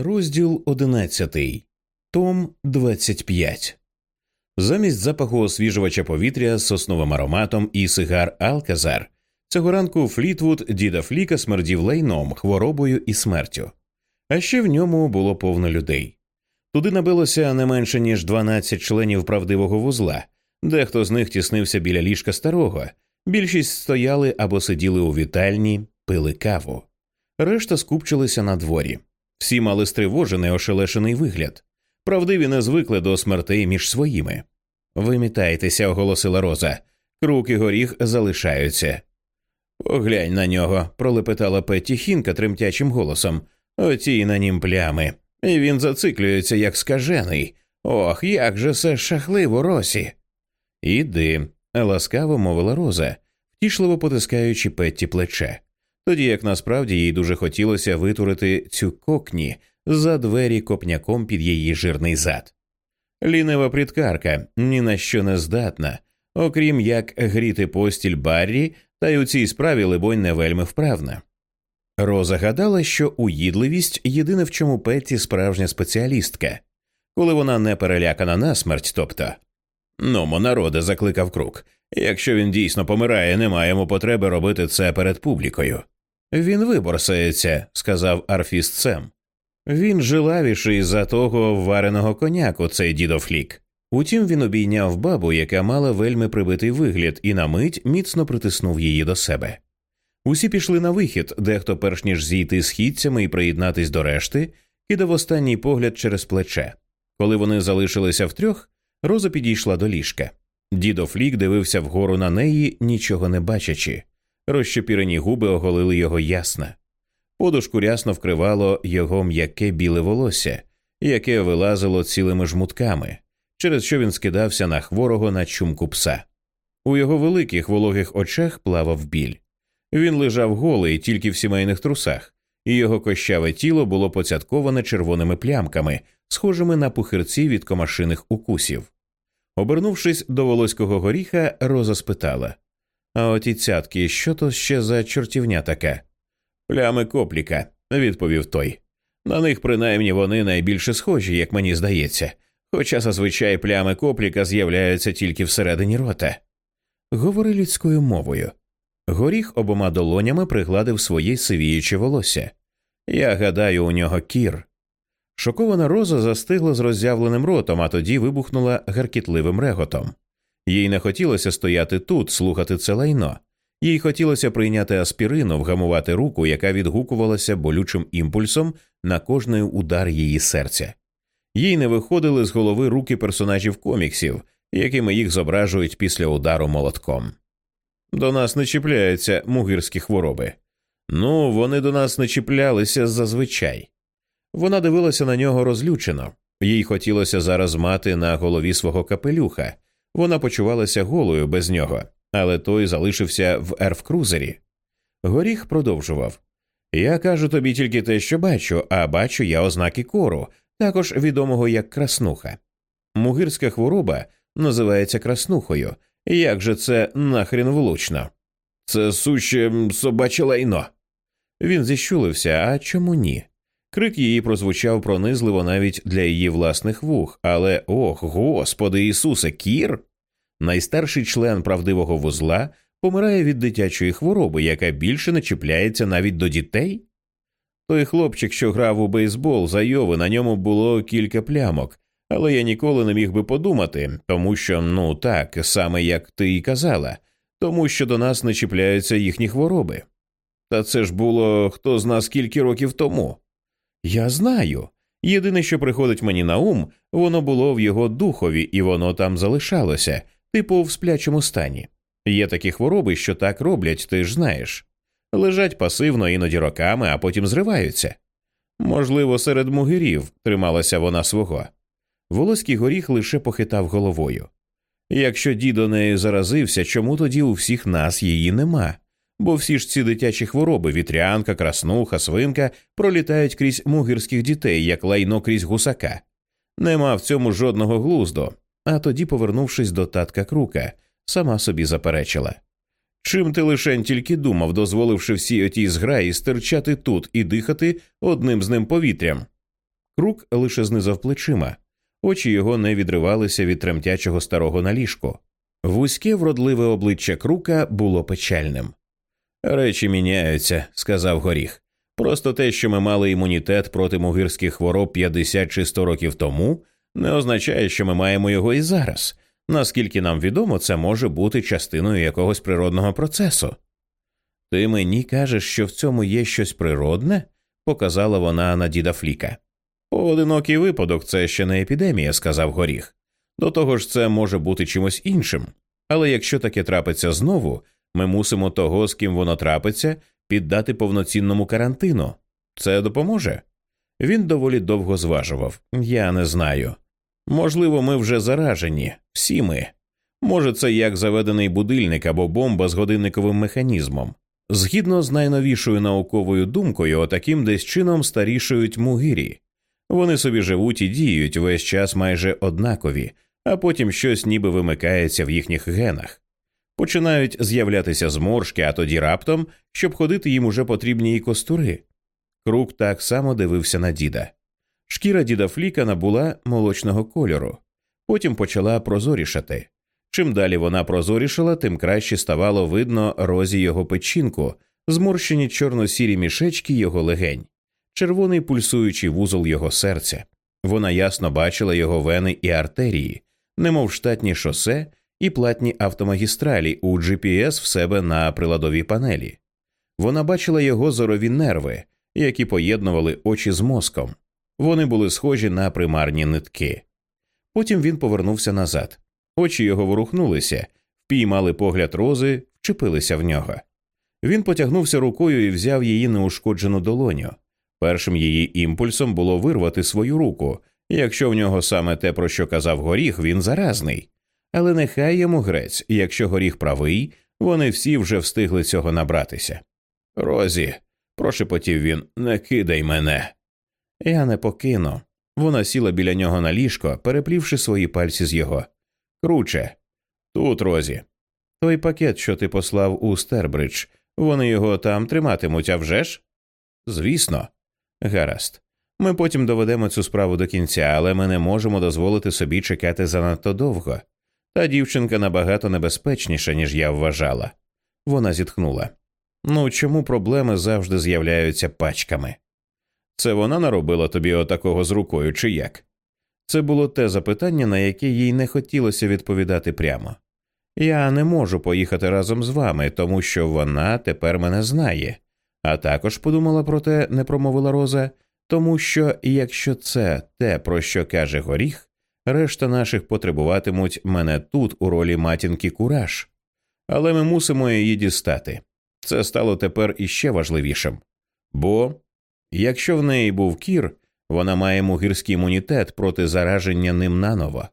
Розділ одинадцятий, Том 25 Замість запаху освіжувача повітря з сосновим ароматом і сигар Алказар цього ранку Флітвуд діда Фліка смердів лайном, хворобою і смертю. А ще в ньому було повно людей. Туди набилося не менше ніж 12 членів правдивого вузла, дехто з них тіснився біля ліжка старого, більшість стояли або сиділи у вітальні, пили каву. Решта скупчилися на дворі. Всі мали стривожений ошелешений вигляд. Правдиві не звикли до смертей між своїми. Вимітайтеся, оголосила Роза. Крук горіх залишаються. Поглянь на нього, пролепетала Петті Хінка тремтячим голосом. Оті на нім плями. І він зациклюється, як скажений. Ох, як же це шахливо, Росі. Іди, ласкаво мовила Роза, втішливо потискаючи Петті плече тоді як насправді їй дуже хотілося витурити цю кокні за двері копняком під її жирний зад. Лінева пліткарка ні на що не здатна, окрім як гріти постіль Баррі, та й у цій справі, либонь, не вельми вправна. Роза гадала, що уїдливість єдине в чому Петті справжня спеціалістка, коли вона не перелякана на смерть, тобто. Ну, народе, закликав крук. Якщо він дійсно помирає, не маємо потреби робити це перед публікою. Він виборсається, сказав Арфіст Сем. Він жилавіший за того вареного коняку, цей дідофлік. Утім, він обійняв бабу, яка мала вельми прибитий вигляд, і на мить міцно притиснув її до себе. Усі пішли на вихід, дехто, перш ніж зійти східцями і приєднатись до решти, кидав останній погляд через плече. Коли вони залишилися втрьох, Роза підійшла до ліжка. Дідо Флік дивився вгору на неї, нічого не бачачи. Розчепірені губи оголили його ясно. Подушку рясно вкривало його м'яке біле волосся, яке вилазило цілими жмутками, через що він скидався на хворого на чумку пса. У його великих вологих очах плавав біль. Він лежав голий тільки в сімейних трусах, і його кощаве тіло було поцятковане червоними плямками, схожими на пухирці від комашиних укусів. Обернувшись до волоського горіха, Роза спитала А оті цятки, що то ще за чортівня така? Плями копліка, відповів той. На них принаймні вони найбільше схожі, як мені здається, хоча зазвичай плями копліка з'являються тільки всередині рота. Говори людською мовою. Горіх обома долонями пригладив своє сивіюче волосся. Я гадаю, у нього кір. Шокована роза застигла з роззявленим ротом, а тоді вибухнула гаркітливим реготом. Їй не хотілося стояти тут, слухати це лайно. Їй хотілося прийняти аспірину, вгамувати руку, яка відгукувалася болючим імпульсом на кожний удар її серця. Їй не виходили з голови руки персонажів коміксів, якими їх зображують після удару молотком. До нас не чіпляються мугирські хвороби. Ну, вони до нас не чіплялися зазвичай. Вона дивилася на нього розлючено, їй хотілося зараз мати на голові свого капелюха. Вона почувалася голою без нього, але той залишився в ерфкрузері. Горіх продовжував Я кажу тобі тільки те, що бачу, а бачу я ознаки кору, також відомого як краснуха. Мугирська хвороба називається краснухою. Як же це нахрін влучно? Це суще собаче лайно. Він зіщулився, а чому ні? Крик її прозвучав пронизливо навіть для її власних вух, але ох, Господи Ісусе, кір! Найстарший член правдивого вузла помирає від дитячої хвороби, яка більше не чіпляється навіть до дітей. Той хлопчик, що грав у бейсбол, зайови, на ньому було кілька плямок, але я ніколи не міг би подумати, тому що, ну так, саме як ти і казала, тому що до нас не чіпляються їхні хвороби. Та це ж було хто з нас кілька років тому. Я знаю. Єдине, що приходить мені на ум, воно було в його духові, і воно там залишалося, типу в сплячому стані. Є такі хвороби, що так роблять, ти ж знаєш. Лежать пасивно іноді роками, а потім зриваються. Можливо, серед мугирів трималася вона свого. Волоський горіх лише похитав головою. Якщо дідо нею заразився, чому тоді у всіх нас її нема? Бо всі ж ці дитячі хвороби, вітрянка, краснуха, свинка пролітають крізь мугирських дітей, як лайно крізь гусака. Нема в цьому жодного глузду. А тоді, повернувшись до татка крука, сама собі заперечила. Чим ти лишень тільки думав, дозволивши всій отій зграї стирчати тут і дихати одним з ним повітрям? Крук лише знизав плечима, очі його не відривалися від тремтячого старого на ліжку. Вузьке вродливе обличчя Крука було печальним. Речі міняються, сказав горіх. Просто те, що ми мали імунітет проти мугирських хвороб 50 чи 100 років тому, не означає, що ми маємо його і зараз. Наскільки нам відомо, це може бути частиною якогось природного процесу. Ти мені кажеш, що в цьому є щось природне? показала вона на діда Фліка. Поодинокий випадок це ще не епідемія, сказав горіх. До того ж, це може бути чимось іншим. Але якщо таке трапиться знову, ми мусимо того, з ким воно трапиться, піддати повноцінному карантину. Це допоможе? Він доволі довго зважував. Я не знаю. Можливо, ми вже заражені, всі ми. Може, це як заведений будильник або бомба з годинниковим механізмом. Згідно з найновішою науковою думкою, отаким десь чином старішують мугирі. Вони собі живуть і діють весь час майже однакові, а потім щось ніби вимикається в їхніх генах. Починають з'являтися зморшки, а тоді раптом, щоб ходити їм уже потрібні і костури. Крук так само дивився на діда. Шкіра діда Фліка набула молочного кольору, потім почала прозорішати. Чим далі вона прозорішала, тим краще ставало видно розі його печінку, зморщені чорно-сірі мішечки його легень, червоний пульсуючий вузол його серця. Вона ясно бачила його вени і артерії, немов штатні шосе і платні автомагістралі у GPS в себе на приладовій панелі. Вона бачила його зорові нерви, які поєднували очі з мозком. Вони були схожі на примарні нитки. Потім він повернувся назад. Очі його ворухнулися, впіймали погляд рози, вчепилися в нього. Він потягнувся рукою і взяв її неушкоджену долоню. Першим її імпульсом було вирвати свою руку. Якщо в нього саме те, про що казав горіх, він заразний. Але нехай йому грець, якщо горіх правий, вони всі вже встигли цього набратися. Розі, прошепотів він, не кидай мене. Я не покину. Вона сіла біля нього на ліжко, переплівши свої пальці з його. Круче. Тут, Розі. Той пакет, що ти послав у Стербридж, вони його там триматимуть, а вже ж? Звісно. Гаразд. Ми потім доведемо цю справу до кінця, але ми не можемо дозволити собі чекати занадто довго. Та дівчинка набагато небезпечніша, ніж я вважала. Вона зітхнула. Ну чому проблеми завжди з'являються пачками? Це вона наробила тобі отакого з рукою, чи як? Це було те запитання, на яке їй не хотілося відповідати прямо. Я не можу поїхати разом з вами, тому що вона тепер мене знає, а також подумала про те, не промовила Роза, тому що якщо це те, про що каже горіх, решта наших потребуватимуть мене тут у ролі матінки кураж. Але ми мусимо її дістати. Це стало тепер іще важливішим. Бо якщо в неї був кір, вона має мугірський імунітет проти зараження ним наново.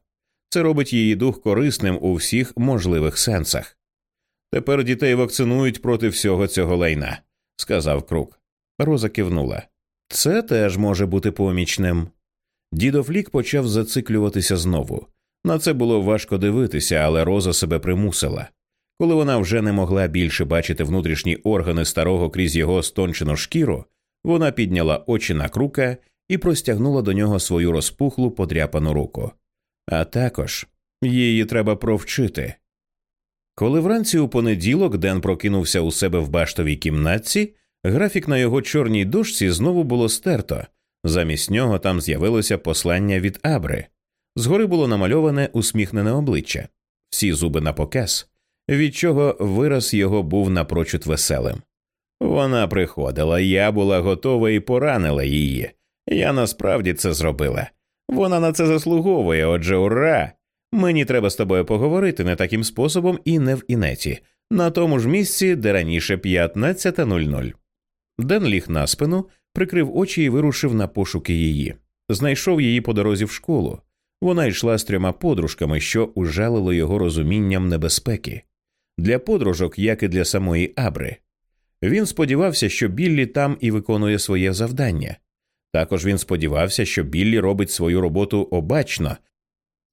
Це робить її дух корисним у всіх можливих сенсах. Тепер дітей вакцинують проти всього цього лайна, сказав Крук. Роза кивнула. Це теж може бути помічним. Дідо Флік почав зациклюватися знову. На це було важко дивитися, але Роза себе примусила. Коли вона вже не могла більше бачити внутрішні органи старого крізь його стончену шкіру, вона підняла очі на крука і простягнула до нього свою розпухлу подряпану руку. А також її треба провчити. Коли вранці у понеділок Ден прокинувся у себе в баштовій кімнатці, графік на його чорній дошці знову було стерто. Замість нього там з'явилося послання від Абри. Згори було намальоване усміхнене обличчя, всі зуби на показ, від чого вираз його був напрочуд веселим. Вона приходила, я була готова і поранила її. Я насправді це зробила. Вона на це заслуговує, отже, ура! Мені треба з тобою поговорити не таким способом і не в інеті, на тому ж місці, де раніше 15.00. Ден ліг на спину, прикрив очі і вирушив на пошуки її. Знайшов її по дорозі в школу. Вона йшла з трьома подружками, що ужалило його розумінням небезпеки. Для подружок, як і для самої Абри. Він сподівався, що Біллі там і виконує своє завдання. Також він сподівався, що Біллі робить свою роботу обачно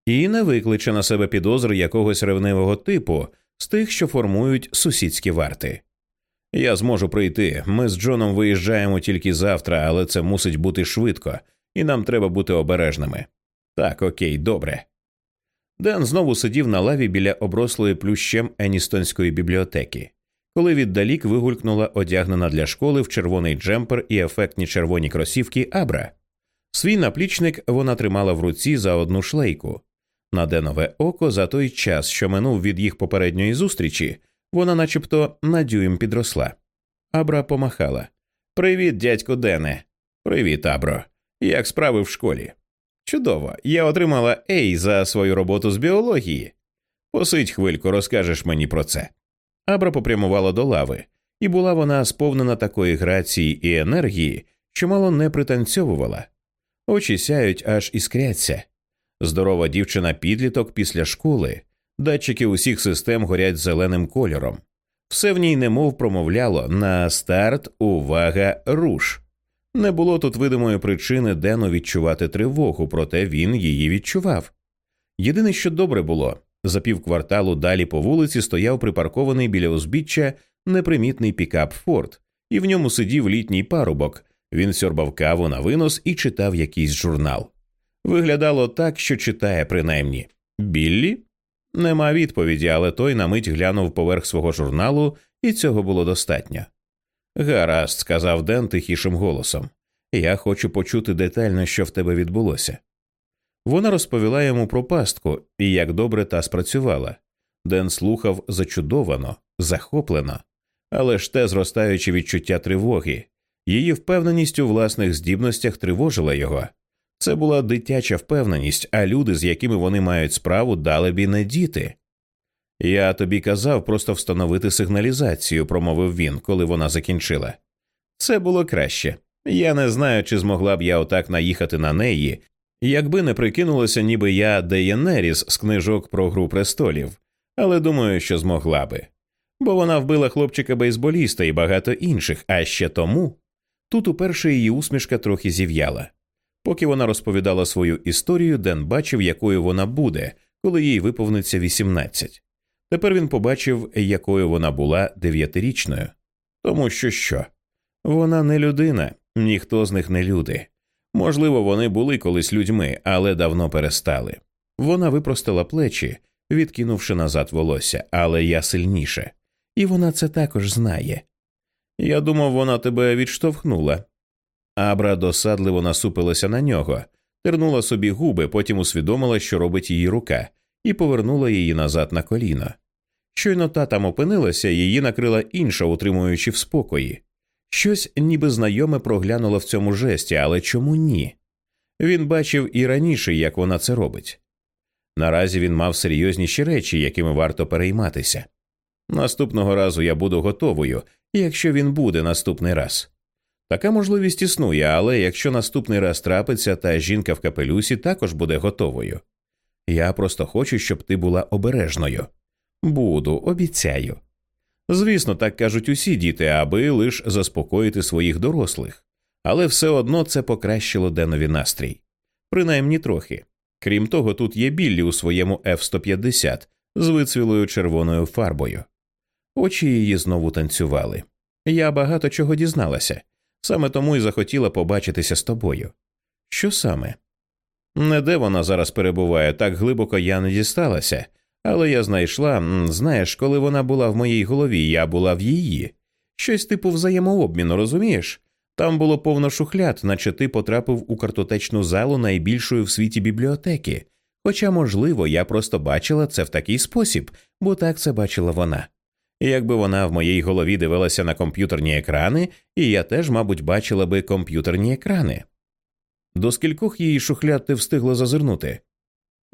і не викличе на себе підозр якогось ревнивого типу з тих, що формують сусідські варти. Я зможу прийти. Ми з Джоном виїжджаємо тільки завтра, але це мусить бути швидко, і нам треба бути обережними. Так, окей, добре. Ден знову сидів на лаві біля оброслої плющем Еністонської бібліотеки, коли віддалік вигулькнула одягнена для школи в червоний джемпер і ефектні червоні кросівки Абра. Свій наплічник вона тримала в руці за одну шлейку. На Денове око за той час, що минув від їх попередньої зустрічі, вона начебто на дюйм підросла. Абра помахала. Привіт, дядько Дене. Привіт, Абро. Як справи в школі? Чудово, я отримала Ей за свою роботу з біології. Посидь хвильку, розкажеш мені про це. Абра попрямувала до лави, і була вона сповнена такої грації і енергії, що мало не пританцьовувала. Очі сяють аж іскряться. Здорова дівчина підліток після школи, датчики усіх систем горять зеленим кольором. Все в ній немов промовляло на старт, увага, руш. Не було тут видимої причини Дену відчувати тривогу, проте він її відчував. Єдине, що добре було, за півкварталу далі по вулиці стояв припаркований біля узбіччя непримітний пікап Форд, і в ньому сидів літній парубок. Він сьорбав каву на винос і читав якийсь журнал. Виглядало так, що читає принаймні Біллі? Нема відповіді, але той на мить глянув поверх свого журналу, і цього було достатньо. Гаразд, сказав Ден тихішим голосом. Я хочу почути детально, що в тебе відбулося. Вона розповіла йому про пастку і як добре та спрацювала. Ден слухав зачудовано, захоплено, але ж те зростаюче відчуття тривоги, її впевненість у власних здібностях тривожила його. Це була дитяча впевненість, а люди, з якими вони мають справу, далебі не діти. Я тобі казав просто встановити сигналізацію, промовив він, коли вона закінчила. Це було краще. Я не знаю, чи змогла б я отак наїхати на неї, якби не прикинулося, ніби я Деєнеріс з книжок про гру престолів, але думаю, що змогла би. Бо вона вбила хлопчика бейсболіста і багато інших, а ще тому тут уперше її усмішка трохи зів'яла. Поки вона розповідала свою історію, Ден бачив, якою вона буде, коли їй виповниться 18. Тепер він побачив, якою вона була дев'ятирічною. Тому що що? Вона не людина, ніхто з них не люди. Можливо, вони були колись людьми, але давно перестали. Вона випростила плечі, відкинувши назад волосся, але я сильніше, і вона це також знає. Я думав, вона тебе відштовхнула. Абра досадливо насупилася на нього, тернула собі губи, потім усвідомила, що робить її рука, і повернула її назад на коліно. Щойно та там опинилася, її накрила інша, утримуючи в спокої. Щось ніби знайоме проглянуло в цьому жесті, але чому ні? Він бачив і раніше, як вона це робить. Наразі він мав серйозніші речі, якими варто перейматися. Наступного разу я буду готовою, якщо він буде наступний раз. Така можливість існує, але якщо наступний раз трапиться, та жінка в капелюсі також буде готовою. Я просто хочу, щоб ти була обережною. Буду, обіцяю. Звісно, так кажуть усі діти, аби лише заспокоїти своїх дорослих, але все одно це покращило Денові настрій, принаймні трохи. Крім того, тут є Біллі у своєму F-150 з вицвілою червоною фарбою. Очі її знову танцювали. Я багато чого дізналася, саме тому й захотіла побачитися з тобою. Що саме? Не де вона зараз перебуває, так глибоко я не дісталася, але я знайшла, знаєш, коли вона була в моїй голові, я була в її. Щось типу взаємообміну, розумієш? Там було повно шухляд, наче ти потрапив у картотечну залу найбільшої в світі бібліотеки. Хоча, можливо, я просто бачила це в такий спосіб, бо так це бачила вона. Якби вона в моїй голові дивилася на комп'ютерні екрани, і я теж, мабуть, бачила би комп'ютерні екрани. До скількох її шухляд ти встигла зазирнути?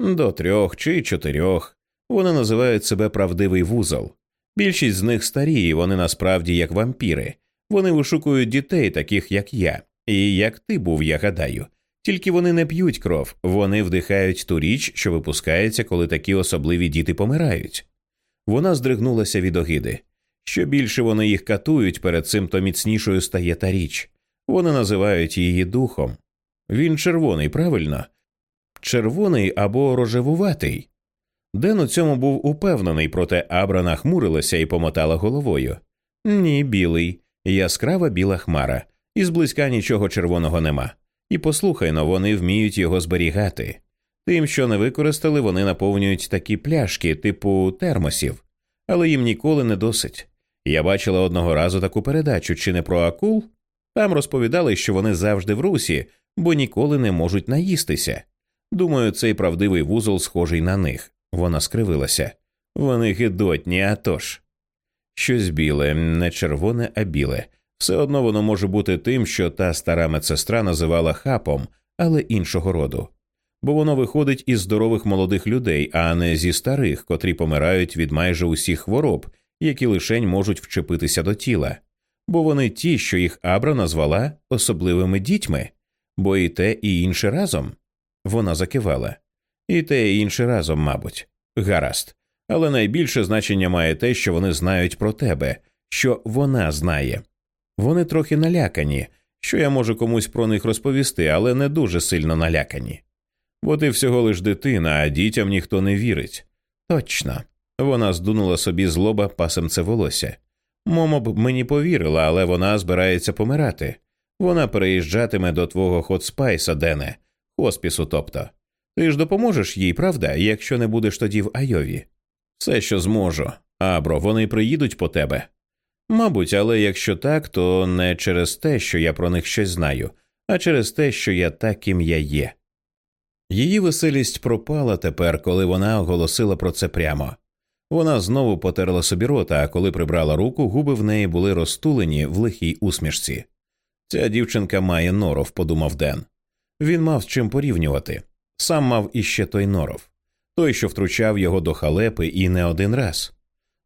До трьох чи чотирьох. Вони називають себе правдивий вузол. Більшість з них старі, і вони насправді як вампіри. Вони вишукують дітей, таких як я, і як ти був, я гадаю. Тільки вони не п'ють кров, вони вдихають ту річ, що випускається, коли такі особливі діти помирають. Вона здригнулася від огиди. Що більше вони їх катують, перед цим то міцнішою стає та річ. Вони називають її духом. Він червоний, правильно? Червоний або рожевуватий. Ден у цьому був упевнений, проте Абра нахмурилася і помотала головою. Ні, білий, яскрава біла хмара, і зблизька нічого червоного нема. І послухай но, вони вміють його зберігати. Тим, що не використали, вони наповнюють такі пляшки, типу термосів, але їм ніколи не досить. Я бачила одного разу таку передачу, чи не про акул? Там розповідали, що вони завжди в русі, бо ніколи не можуть наїстися. Думаю, цей правдивий вузол схожий на них. Вона скривилася. Вони гидотні, а тож. Щось біле, не червоне, а біле. Все одно воно може бути тим, що та стара медсестра називала хапом, але іншого роду. Бо воно виходить із здорових молодих людей, а не зі старих, котрі помирають від майже усіх хвороб, які лишень можуть вчепитися до тіла. Бо вони ті, що їх Абра назвала особливими дітьми, бо і те, і інше разом. Вона закивала. І те, і інше разом, мабуть. Гаразд. Але найбільше значення має те, що вони знають про тебе, що вона знає. Вони трохи налякані, що я можу комусь про них розповісти, але не дуже сильно налякані. Бо ти всього лиш дитина, а дітям ніхто не вірить. Точно. Вона здунула собі з лоба пасемце волосся. Момо б мені повірила, але вона збирається помирати. Вона переїжджатиме до твого хотспайса, Дене, хоспісу, тобто. Ти ж допоможеш їй, правда, якщо не будеш тоді в Айові? Все, що зможу. Абро, вони приїдуть по тебе. Мабуть, але якщо так, то не через те, що я про них щось знаю, а через те, що я таким я є. Її веселість пропала тепер, коли вона оголосила про це прямо. Вона знову потерла собі рота, а коли прибрала руку, губи в неї були розтулені в лихій усмішці. Ця дівчинка має норов, подумав Ден. Він мав з чим порівнювати. Сам мав іще той норов, той, що втручав його до халепи і не один раз.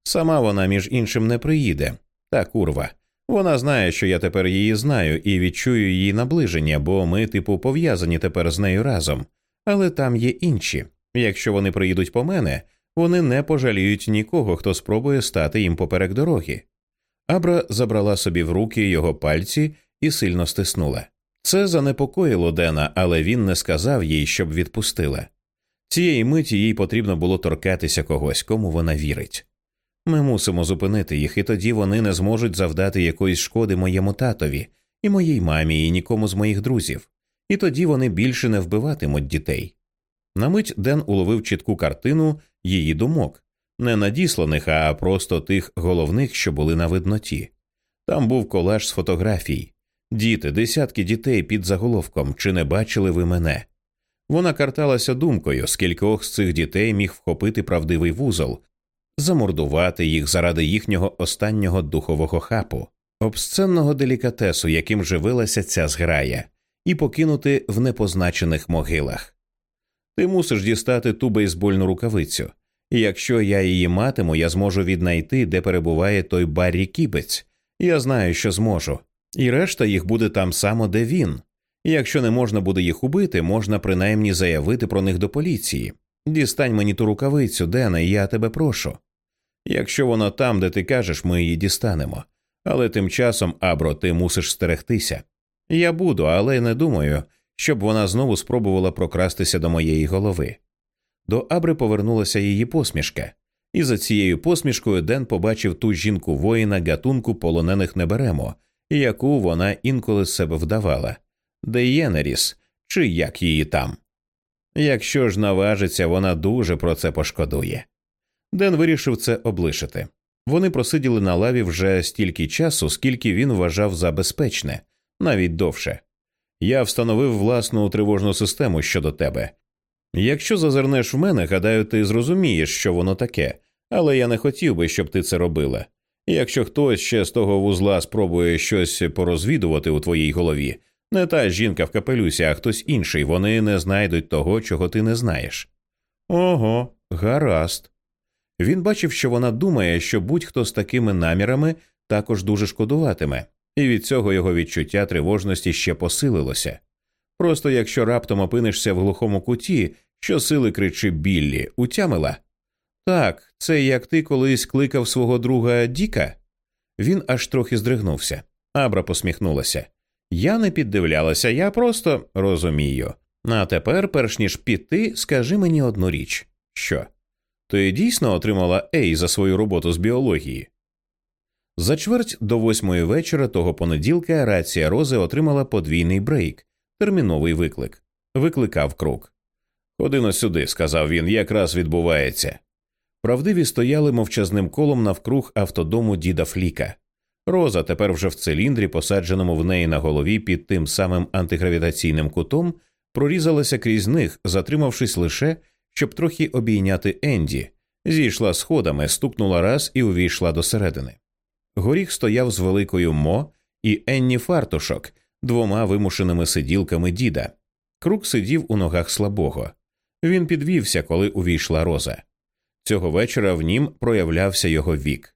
Сама вона, між іншим, не приїде. Та курва. Вона знає, що я тепер її знаю, і відчую її наближення, бо ми, типу, пов'язані тепер з нею разом. Але там є інші. Якщо вони приїдуть по мене, вони не пожаліють нікого, хто спробує стати їм поперек дороги. Абра забрала собі в руки його пальці і сильно стиснула. Це занепокоїло Дена, але він не сказав їй, щоб відпустила. Цієї миті їй потрібно було торкатися когось, кому вона вірить. Ми мусимо зупинити їх, і тоді вони не зможуть завдати якоїсь шкоди моєму татові, і моїй мамі, і нікому з моїх друзів, і тоді вони більше не вбиватимуть дітей. На мить Ден уловив чітку картину її думок, не надісланих, а просто тих головних, що були на видноті. Там був колаж з фотографій, діти, десятки дітей під заголовком чи не бачили ви мене. Вона карталася думкою, скількох з цих дітей міг вхопити правдивий вузол, замордувати їх заради їхнього останнього духового хапу, обсценного делікатесу, яким живилася ця зграя, і покинути в непозначених могилах. Ти мусиш дістати ту бейсбольну рукавицю, і якщо я її матиму, я зможу віднайти, де перебуває той Баррі Кібець. Я знаю, що зможу, і решта їх буде там само, де він. Якщо не можна буде їх убити, можна принаймні заявити про них до поліції. Дістань мені ту рукавицю, Дена, і я тебе прошу. Якщо вона там, де ти кажеш, ми її дістанемо. Але тим часом, Абро, ти мусиш стерегтися. Я буду, але не думаю, щоб вона знову спробувала прокрастися до моєї голови. До Абри повернулася її посмішка, і за цією посмішкою Ден побачив ту жінку воїна гатунку полонених не беремо, яку вона інколи з себе вдавала Деєнеріс, чи як її там. Якщо ж наважиться, вона дуже про це пошкодує. Ден вирішив це облишити. Вони просиділи на лаві вже стільки часу, скільки він вважав за безпечне, навіть довше. Я встановив власну тривожну систему щодо тебе. Якщо зазирнеш в мене, гадаю, ти зрозумієш, що воно таке, але я не хотів би, щоб ти це робила. Якщо хтось ще з того вузла спробує щось порозвідувати у твоїй голові, не та жінка в капелюсі, а хтось інший, вони не знайдуть того, чого ти не знаєш. Ого, гаразд. Він бачив, що вона думає, що будь-хто з такими намірами також дуже шкодуватиме, і від цього його відчуття тривожності ще посилилося. Просто якщо раптом опинишся в глухому куті, що сили кричи Біллі, утямила. Так, це як ти колись кликав свого друга Діка. Він аж трохи здригнувся. Абра посміхнулася. Я не піддивлялася, я просто розумію. А тепер, перш ніж піти, скажи мені одну річ що? Ти дійсно отримала Ей за свою роботу з біології? За чверть до восьмої вечора того понеділка рація Рози отримала подвійний брейк терміновий виклик. Викликав крук. Ходино сюди, сказав він, якраз відбувається. Правдиві стояли мовчазним колом навкруг автодому діда Фліка. Роза, тепер вже в циліндрі, посадженому в неї на голові під тим самим антигравітаційним кутом, прорізалася крізь них, затримавшись лише, щоб трохи обійняти Енді, зійшла сходами, стукнула раз і увійшла до середини. Горіх стояв з великою Мо і Енні Фартушок, двома вимушеними сиділками діда. Крук сидів у ногах слабого. Він підвівся, коли увійшла роза. Цього вечора в нім проявлявся його вік.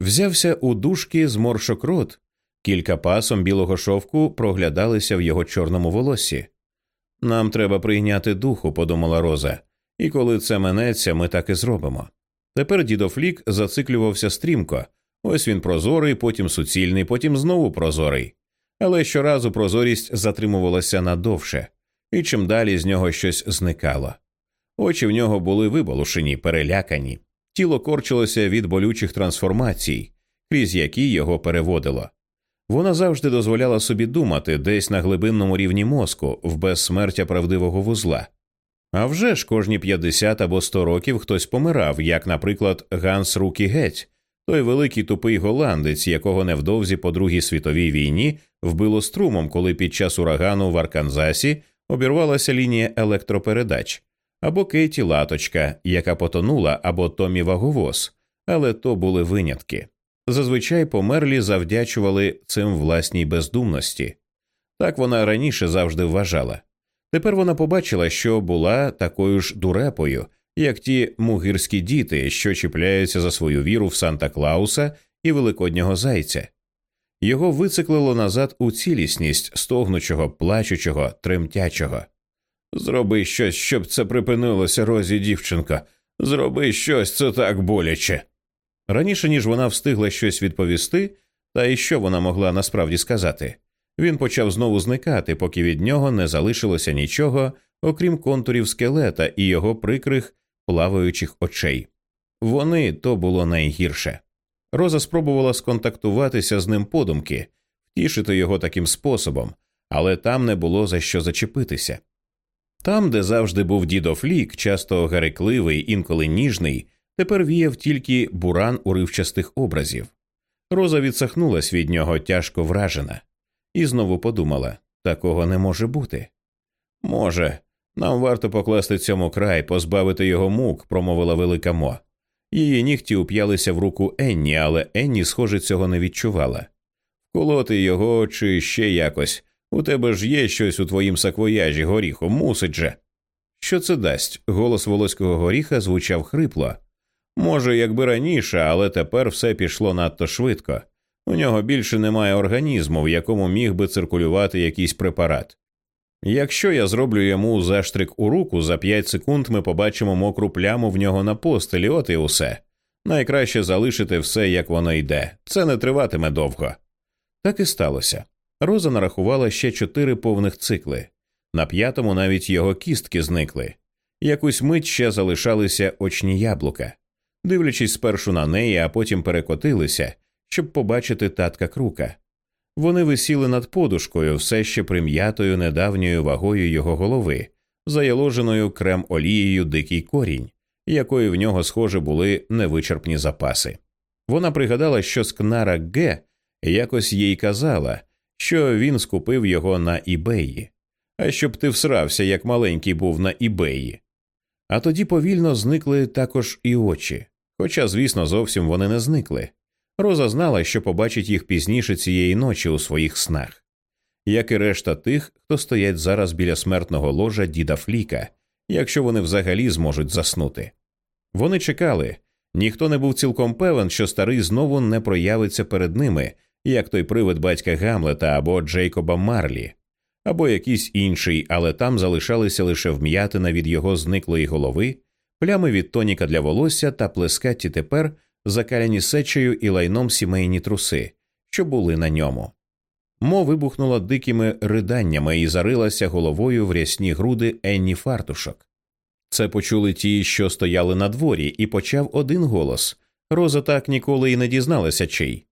Взявся у дужки зморшок рот, кілька пасом білого шовку проглядалися в його чорному волоссі. Нам треба прийняти духу, подумала Роза, і коли це минеться, ми так і зробимо. Тепер дідофлік зациклювався стрімко, ось він прозорий, потім суцільний, потім знову прозорий. Але щоразу прозорість затримувалася надовше, і чим далі з нього щось зникало. Очі в нього були виболушені, перелякані, тіло корчилося від болючих трансформацій, крізь які його переводило. Вона завжди дозволяла собі думати десь на глибинному рівні мозку, в безсмертя правдивого вузла. А вже ж кожні 50 або 100 років хтось помирав, як, наприклад, Ганс Рукі Геть, той великий тупий голландець, якого невдовзі по Другій світовій війні вбило струмом, коли під час урагану в Арканзасі обірвалася лінія електропередач, або Кейті Латочка, яка потонула, або Томі Ваговоз, але то були винятки. Зазвичай померлі завдячували цим власній бездумності. Так вона раніше завжди вважала. Тепер вона побачила, що була такою ж дурепою, як ті мугирські діти, що чіпляються за свою віру в Санта Клауса і Великоднього зайця. Його вициклило назад у цілісність стогнучого, плачучого, тремтячого. Зроби щось, щоб це припинилося, розі, дівчинка. Зроби щось, це так боляче. Раніше ніж вона встигла щось відповісти, та й що вона могла насправді сказати, він почав знову зникати, поки від нього не залишилося нічого, окрім контурів скелета і його прикрих плаваючих очей. Вони то було найгірше. Роза спробувала сконтактуватися з ним подумки, втішити його таким способом, але там не було за що зачепитися. Там, де завжди був дідо Флік, часто гарикливий, інколи ніжний, тепер віяв тільки буран уривчастих образів. Роза відсахнулась від нього тяжко вражена, і знову подумала такого не може бути. Може, нам варто покласти цьому край, позбавити його мук, промовила велика Мо. Її нігті уп'ялися в руку Енні, але Енні, схоже, цього не відчувала. Колоти його чи ще якось. У тебе ж є щось у твоїм саквояжі, горіху, мусить же. Що це дасть? Голос волоського горіха звучав хрипло. Може, якби раніше, але тепер все пішло надто швидко. У нього більше немає організму, в якому міг би циркулювати якийсь препарат. Якщо я зроблю йому заштрик у руку, за п'ять секунд ми побачимо мокру пляму в нього на постелі, от і усе. Найкраще залишити все, як воно йде, це не триватиме довго. Так і сталося. Роза нарахувала ще чотири повних цикли, на п'ятому навіть його кістки зникли. Якусь мить ще залишалися очні яблука, дивлячись спершу на неї, а потім перекотилися, щоб побачити татка крука. Вони висіли над подушкою, все ще прим'ятою недавньою вагою його голови, заяложеною крем олією дикий корінь, якої в нього, схоже, були невичерпні запаси. Вона пригадала, що скнара Г якось їй казала, що він скупив його на ібеї, а щоб ти всрався, як маленький був на ібеї. А тоді повільно зникли також і очі, хоча, звісно, зовсім вони не зникли. Роза знала, що побачить їх пізніше цієї ночі у своїх снах, як і решта тих, хто стоять зараз біля смертного ложа діда Фліка, якщо вони взагалі зможуть заснути. Вони чекали, ніхто не був цілком певен, що старий знову не проявиться перед ними, як той привид батька Гамлета або Джейкоба Марлі, або якийсь інший, але там залишалися лише вм'ятина від його зниклої голови, плями від тоніка для волосся та плескаті тепер закаляні сечею і лайном сімейні труси, що були на ньому. Мо вибухнула дикими риданнями і зарилася головою в рясні груди Енні фартушок. Це почули ті, що стояли на дворі, і почав один голос. Роза так ніколи і не дізналася чий.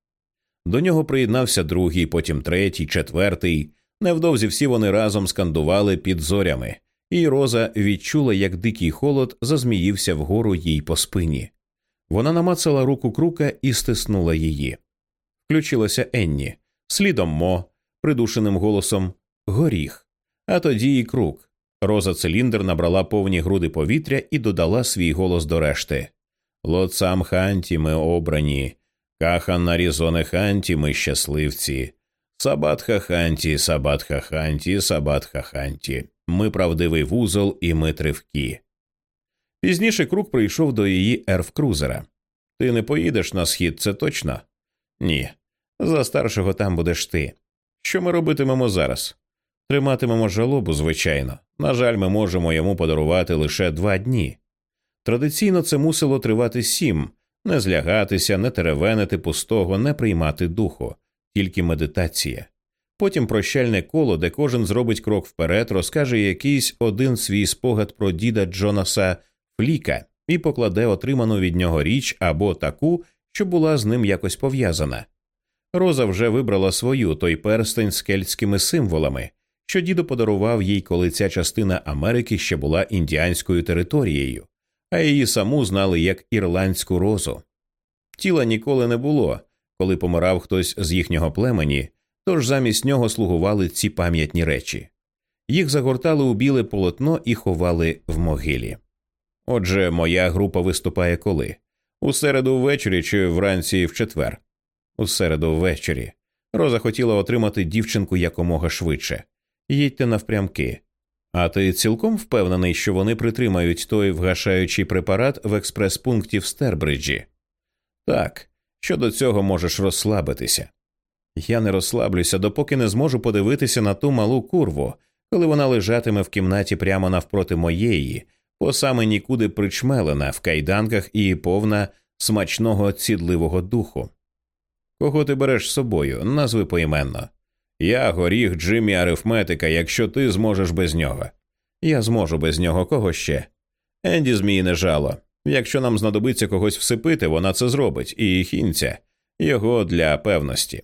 До нього приєднався другий, потім третій, четвертий. Невдовзі всі вони разом скандували під зорями, і Роза відчула, як дикий холод зазміївся вгору їй по спині. Вона намацала руку крука і стиснула її. Включилася Енні, слідом Мо, придушеним голосом горіх, а тоді і крук. Роза циліндр набрала повні груди повітря і додала свій голос до решти. Лоцам ханті ми обрані, кахан нарізоне ханті ми щасливці. Сабатха ханті, сабатха ханті, сабатха ханті. Ми правдивий вузол і ми тривкі. Пізніше крук прийшов до її ерф-крузера. Ти не поїдеш на схід, це точно? Ні. За старшого там будеш ти. Що ми робитимемо зараз? Триматимемо жалобу, звичайно. На жаль, ми можемо йому подарувати лише два дні. Традиційно це мусило тривати сім не злягатися, не теревенити пустого, не приймати духу, тільки медитація. Потім прощальне коло, де кожен зробить крок вперед, розкаже якийсь один свій спогад про діда Джонаса Фліка і покладе отриману від нього річ або таку, що була з ним якось пов'язана. Роза вже вибрала свою той перстень з кельтськими символами, що дідо подарував їй, коли ця частина Америки ще була індіанською територією, а її саму знали як ірландську розу. Тіла ніколи не було, коли помирав хтось з їхнього племені, тож замість нього слугували ці пам'ятні речі. Їх загортали у біле полотно і ховали в могилі. Отже, моя група виступає коли? У середу ввечері чи вранці в четвер? У середу ввечері. Роза хотіла отримати дівчинку якомога швидше. Їдьте навпрямки. А ти цілком впевнений, що вони притримають той вгашаючий препарат в експрес-пункті в Стербриджі? Так, щодо цього можеш розслабитися. Я не розслаблюся, допоки не зможу подивитися на ту малу курву, коли вона лежатиме в кімнаті прямо навпроти моєї, по саме нікуди причмелена в кайданках і повна смачного цідливого духу. Кого ти береш з собою, назви поіменно. Я горіх Джиммі арифметика, якщо ти зможеш без нього. Я зможу без нього кого ще. Енді змії не жало. Якщо нам знадобиться когось всипити, вона це зробить, і хінця його для певності.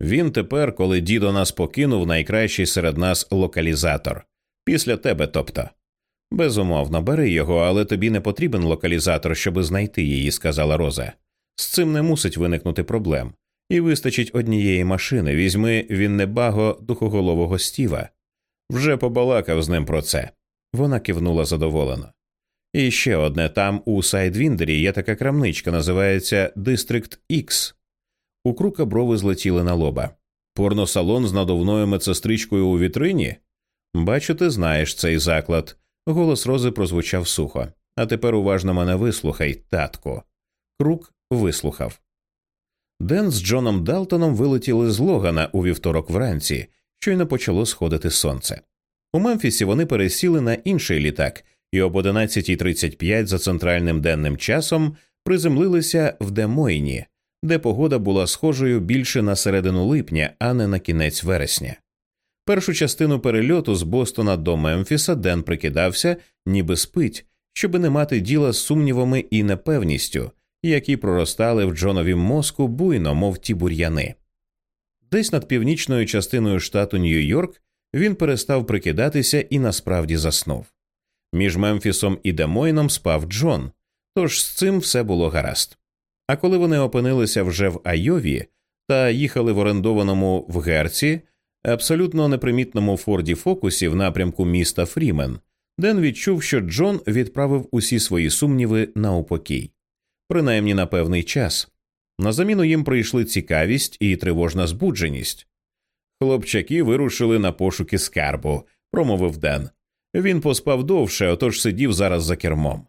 Він тепер, коли дідо нас покинув, найкращий серед нас локалізатор. Після тебе, тобто. Безумовно, бери його, але тобі не потрібен локалізатор, щоб знайти її, сказала Роза. З цим не мусить виникнути проблем. І вистачить однієї машини. Візьми він небаго духоголового стіва. Вже побалакав з ним про це. Вона кивнула задоволено. І ще одне там у Сайдвіндері є така крамничка, називається Дистрикт Ікс. У крука брови злетіли на лоба. Порносалон з надувною медсестричкою у вітрині? Бачу, ти знаєш цей заклад. Голос Рози прозвучав сухо. А тепер уважно мене вислухай, татко. Крук вислухав. Ден з Джоном Далтоном вилетіли з Логана у вівторок вранці, щойно почало сходити сонце. У Мемфісі вони пересіли на інший літак і об 11.35 за центральним денним часом приземлилися в Демойні, де погода була схожою більше на середину липня, а не на кінець вересня. Першу частину перельоту з Бостона до Мемфіса Ден прикидався, ніби спить, щоби не мати діла з сумнівами і непевністю, які проростали в Джоновім мозку буйно, мов ті бур'яни. Десь над північною частиною штату Нью-Йорк він перестав прикидатися і насправді заснув. Між Мемфісом і Демойном спав Джон, тож з цим все було гаразд. А коли вони опинилися вже в Айові та їхали в орендованому в Герці, абсолютно непримітному Форді Фокусі в напрямку міста Фрімен, Ден відчув, що Джон відправив усі свої сумніви на упокій, принаймні на певний час. На заміну їм прийшли цікавість і тривожна збудженість. Хлопчаки вирушили на пошуки скарбу, промовив Ден. Він поспав довше, отож сидів зараз за кермом.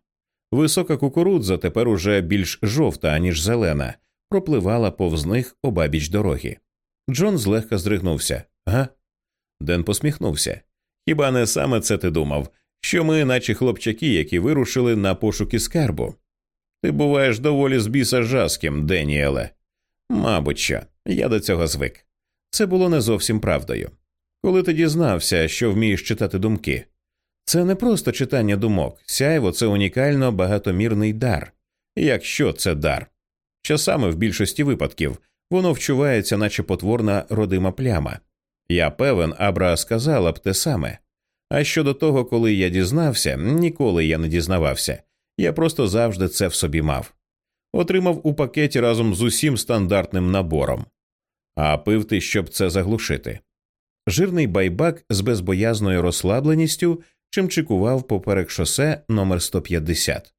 Висока кукурудза, тепер уже більш жовта, аніж зелена, пропливала повз них обабіч дороги. Джон злегка здригнувся. Га? Ден посміхнувся. Хіба не саме це ти думав, що ми, наче хлопчаки, які вирушили на пошуки скарбу? Ти буваєш доволі з біса жаским, Деніеле. Мабуть, що, я до цього звик. Це було не зовсім правдою. Коли ти дізнався, що вмієш читати думки, це не просто читання думок, сяйво це унікально багатомірний дар. Якщо це дар. Часами в більшості випадків воно вчувається, наче потворна родима пляма. Я певен, Абра сказала б те саме. А щодо того, коли я дізнався, ніколи я не дізнавався, я просто завжди це в собі мав. Отримав у пакеті разом з усім стандартним набором. А пив ти, щоб це заглушити. Жирний байбак з безбоязною розслабленістю чимчикував поперек шосе номер 150.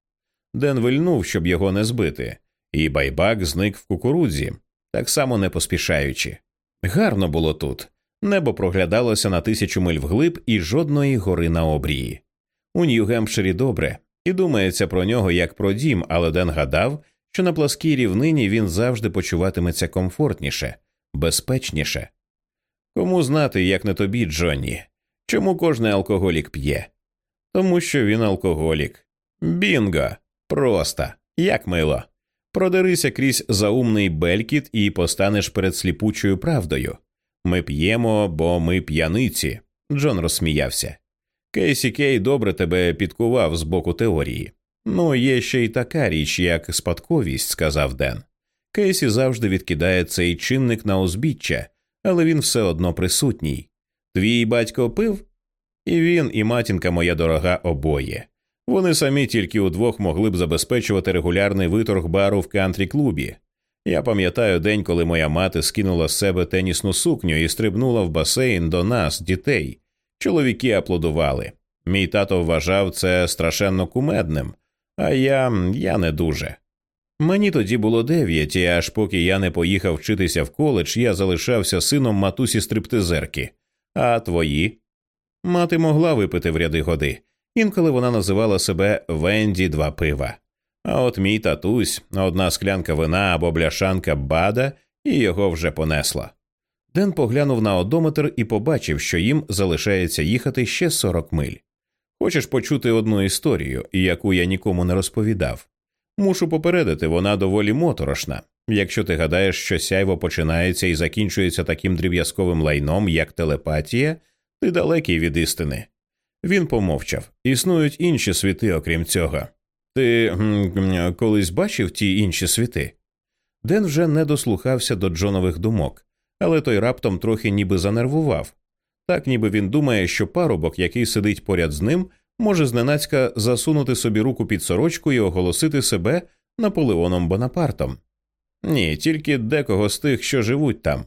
Ден вильнув, щоб його не збити, і байбак зник в кукурудзі, так само не поспішаючи. Гарно було тут. Небо проглядалося на тисячу миль вглиб і жодної гори на обрії. У Нью-Гемпширі добре, і думається про нього як про дім, але Ден гадав, що на пласкій рівнині він завжди почуватиметься комфортніше, безпечніше. Кому знати, як не тобі, Джонні, чому кожний алкоголік п'є? Тому що він алкоголік. Бінго! Просто, як мило. Продерися крізь заумний белькіт і постанеш перед сліпучою правдою. Ми п'ємо, бо ми п'яниці. Джон розсміявся. Кейсі Кей добре тебе підкував з боку теорії. Ну, є ще й така річ, як спадковість, сказав Ден. Кейсі завжди відкидає цей чинник на узбіччя, але він все одно присутній. Твій батько пив? І він, і матінка моя дорога обоє. Вони самі тільки удвох могли б забезпечувати регулярний виторг бару в кантрі клубі. Я пам'ятаю день, коли моя мати скинула з себе тенісну сукню і стрибнула в басейн до нас, дітей. Чоловіки аплодували. Мій тато вважав це страшенно кумедним, а я я не дуже. Мені тоді було дев'ять, і аж поки я не поїхав вчитися в коледж, я залишався сином матусі стриптизерки. А твої? Мати могла випити в ряди годи. Інколи вона називала себе Венді два пива. А от мій татусь, одна склянка вина або бляшанка бада, і його вже понесла. Ден поглянув на одометр і побачив, що їм залишається їхати ще 40 миль. Хочеш почути одну історію, яку я нікому не розповідав? Мушу попередити, вона доволі моторошна. Якщо ти гадаєш, що сяйво починається і закінчується таким дріб'язковим лайном, як телепатія, ти далекий від істини. Він помовчав існують інші світи, окрім цього. Ти колись бачив ті інші світи? Ден вже не дослухався до Джонових думок, але той раптом трохи ніби занервував. Так ніби він думає, що парубок, який сидить поряд з ним, може зненацька засунути собі руку під сорочку і оголосити себе Наполеоном Бонапартом. Ні, тільки декого з тих, що живуть там.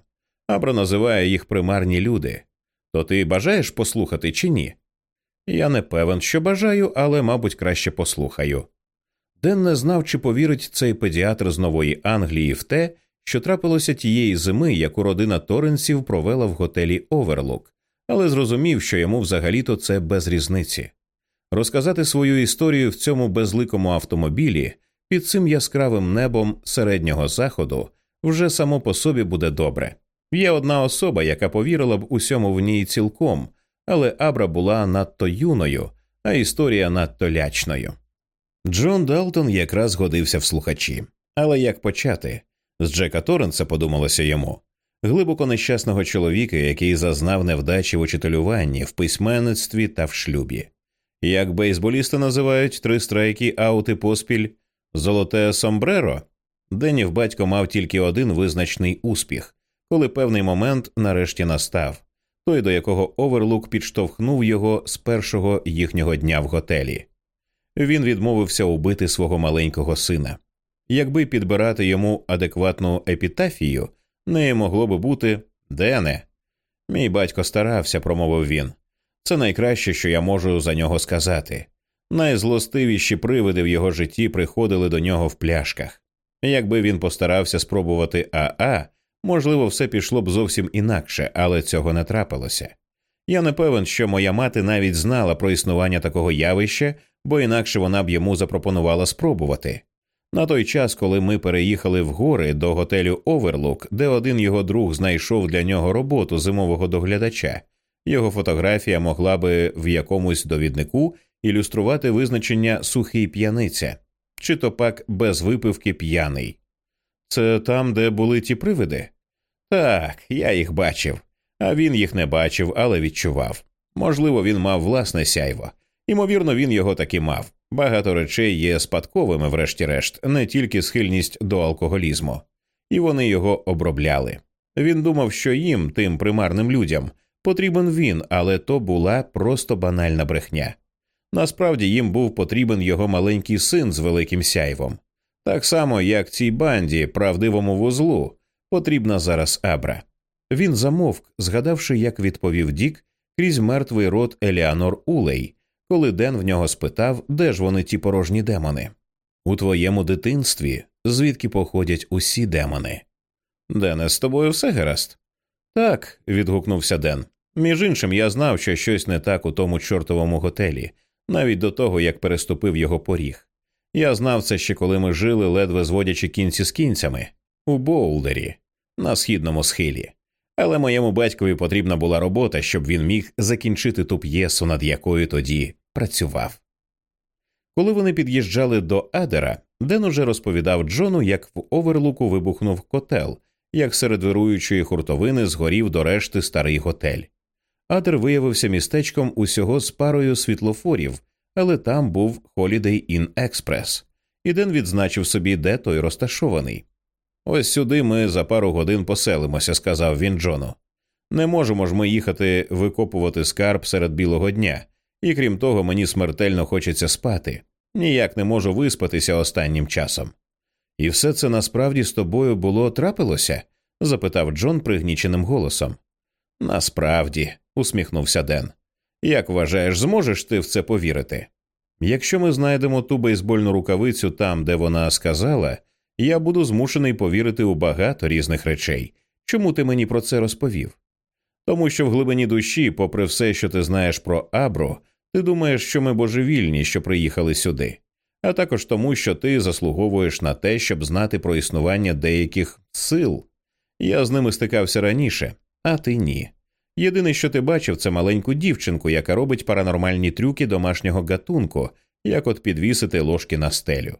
Абра називає їх примарні люди. То ти бажаєш послухати чи ні? Я не певен, що бажаю, але, мабуть, краще послухаю. Ден не знав, чи повірить цей педіатр з нової Англії в те, що трапилося тієї зими, яку родина Торренсів провела в готелі Оверлук, але зрозумів, що йому взагалі-то це без різниці. Розказати свою історію в цьому безликому автомобілі під цим яскравим небом середнього заходу вже само по собі буде добре. Є одна особа, яка повірила б усьому в ній цілком, але Абра була надто юною, а історія надто лячною. Джон Далтон якраз годився в слухачі. Але як почати? З Джека Торренса подумалося йому глибоко нещасного чоловіка, який зазнав невдачі в учителюванні, в письменництві та в шлюбі. Як бейсболісти називають три страйки аути поспіль золоте сомбреро, Денів батько мав тільки один визначний успіх, коли певний момент нарешті настав той, до якого Оверлук підштовхнув його з першого їхнього дня в готелі. Він відмовився убити свого маленького сина. Якби підбирати йому адекватну епітафію, не могло би бути Дене. Мій батько старався, промовив він. Це найкраще, що я можу за нього сказати. Найзлостивіші привиди в його житті приходили до нього в пляшках. Якби він постарався спробувати Аа, можливо, все пішло б зовсім інакше, але цього не трапилося. Я не певен, що моя мати навіть знала про існування такого явища, бо інакше вона б йому запропонувала спробувати. На той час, коли ми переїхали в гори до готелю Оверлук, де один його друг знайшов для нього роботу зимового доглядача, його фотографія могла би в якомусь довіднику ілюструвати визначення сухий п'яниця, чи то пак без випивки п'яний. Це там, де були ті привиди? Так, я їх бачив, а він їх не бачив, але відчував. Можливо, він мав власне сяйво. Ймовірно, він його таки мав. Багато речей є спадковими, врешті-решт, не тільки схильність до алкоголізму, і вони його обробляли. Він думав, що їм, тим примарним людям, потрібен він, але то була просто банальна брехня. Насправді їм був потрібен його маленький син з великим сяйвом, так само, як цій банді, правдивому вузлу, потрібна зараз Абра. Він замовк, згадавши, як відповів Дік крізь мертвий рот Еліанор Улей, коли Ден в нього спитав, де ж вони ті порожні демони. У твоєму дитинстві, звідки походять усі демони. Дене, з тобою все гаразд? Так, відгукнувся Ден. Між іншим, я знав, що щось не так у тому чортовому готелі, навіть до того, як переступив його поріг. Я знав це ще коли ми жили, ледве зводячи кінці з кінцями, у Боулдері, на східному схилі. Але моєму батькові потрібна була робота, щоб він міг закінчити ту п'єсу, над якою тоді працював. Коли вони під'їжджали до Адера, Ден уже розповідав Джону, як в оверлуку вибухнув котел, як серед вируючої хуртовини згорів до решти старий готель. Адер виявився містечком усього з парою світлофорів, але там був Holiday Inn Express, і Ден відзначив собі, де той розташований. Ось сюди ми за пару годин поселимося, сказав він Джону. Не можемо ж ми їхати викопувати скарб серед білого дня, і крім того, мені смертельно хочеться спати. Ніяк не можу виспатися останнім часом. І все це насправді з тобою було трапилося? запитав Джон пригніченим голосом. Насправді, усміхнувся Ден. Як вважаєш, зможеш ти в це повірити? Якщо ми знайдемо ту бейсбольну рукавицю там, де вона сказала, я буду змушений повірити у багато різних речей. Чому ти мені про це розповів? Тому що в глибині душі, попри все, що ти знаєш про Абру, ти думаєш, що ми божевільні, що приїхали сюди, а також тому, що ти заслуговуєш на те, щоб знати про існування деяких сил. Я з ними стикався раніше, а ти ні. Єдине, що ти бачив, це маленьку дівчинку, яка робить паранормальні трюки домашнього гатунку, як от підвісити ложки на стелю.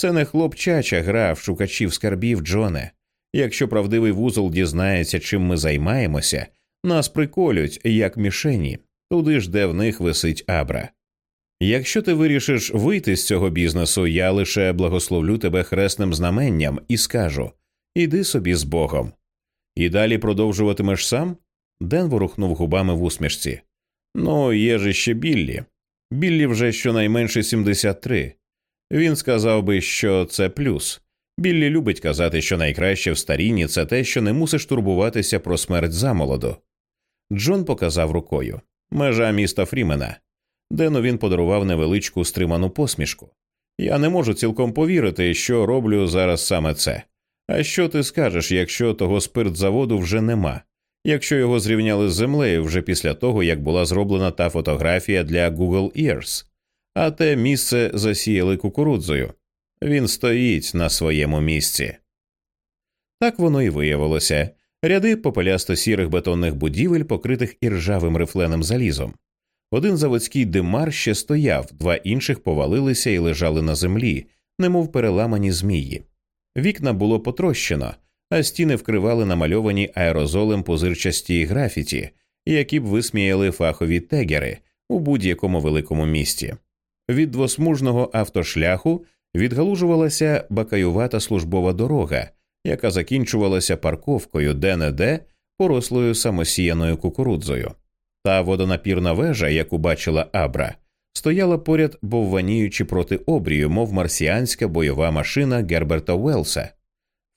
Це не хлопчача гра в шукачів скарбів, Джоне. Якщо правдивий вузол дізнається, чим ми займаємося, нас приколють, як мішені, туди ж, де в них висить абра. Якщо ти вирішиш вийти з цього бізнесу, я лише благословлю тебе хресним знаменням і скажу іди собі з Богом. І далі продовжуватимеш сам? Ден ворухнув губами в усмішці. Ну, є ж ще Біллі. Біллі вже щонайменше 73. Він сказав би, що це плюс. Біллі любить казати, що найкраще в старінні це те, що не мусиш турбуватися про смерть замолоду. Джон показав рукою межа міста Фрімена. Дену він подарував невеличку стриману посмішку. Я не можу цілком повірити, що роблю зараз саме це. А що ти скажеш, якщо того спиртзаводу вже нема, якщо його зрівняли з землею вже після того, як була зроблена та фотографія для Google Earth, а те місце засіяли кукурудзою. Він стоїть на своєму місці. Так воно і виявилося ряди попелясто сірих бетонних будівель, покритих іржавим рифленим залізом. Один заводський димар ще стояв, два інших повалилися і лежали на землі, немов переламані змії. Вікна було потрощено, а стіни вкривали намальовані аерозолем позирчасті графіті, які б висміяли фахові тегери у будь-якому великому місті. Від двосмужного автошляху відгалужувалася бакаювата службова дорога, яка закінчувалася парковкою де порослою самосіяною кукурудзою. Та водонапірна вежа, яку бачила Абра, стояла поряд, бовваніючи проти обрію, мов марсіанська бойова машина Герберта Уелса.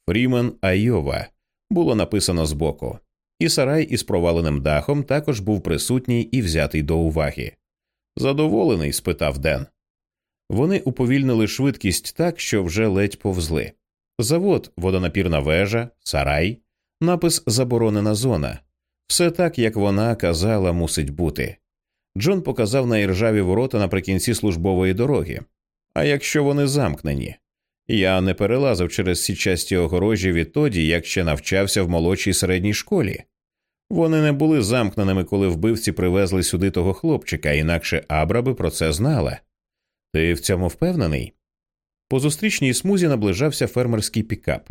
Фрімен Айова було написано збоку, і сарай із проваленим дахом також був присутній і взятий до уваги. Задоволений? спитав Ден. Вони уповільнили швидкість так, що вже ледь повзли. Завод, водонапірна вежа, сарай, напис Заборонена зона. Все так, як вона казала, мусить бути. Джон показав на іржаві ворота наприкінці службової дороги. А якщо вони замкнені? Я не перелазив через січасті огорожі відтоді, як ще навчався в молодшій середній школі. Вони не були замкненими, коли вбивці привезли сюди того хлопчика, інакше Абра би про це знала. Ти в цьому впевнений? По зустрічній смузі наближався фермерський пікап.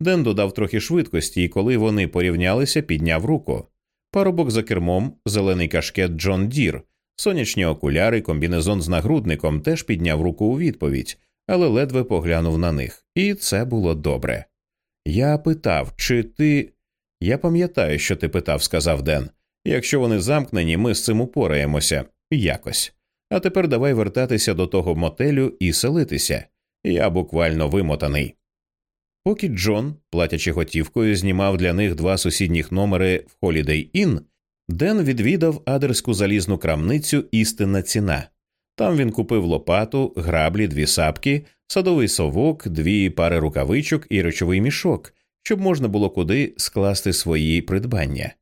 Ден додав трохи швидкості, і коли вони порівнялися, підняв руку. Парубок за кермом, зелений кашкет Джон Дір, сонячні окуляри, комбінезон з нагрудником теж підняв руку у відповідь, але ледве поглянув на них, і це було добре. Я питав, чи ти. Я пам'ятаю, що ти питав, сказав Ден. Якщо вони замкнені, ми з цим упораємося якось. А тепер давай вертатися до того мотелю і селитися. Я буквально вимотаний. Поки Джон, платячи готівкою, знімав для них два сусідніх номери в Holiday Inn, Ден відвідав адерську залізну крамницю Істинна ціна. Там він купив лопату, граблі, дві сапки, садовий совок, дві пари рукавичок і речовий мішок, щоб можна було куди скласти свої придбання.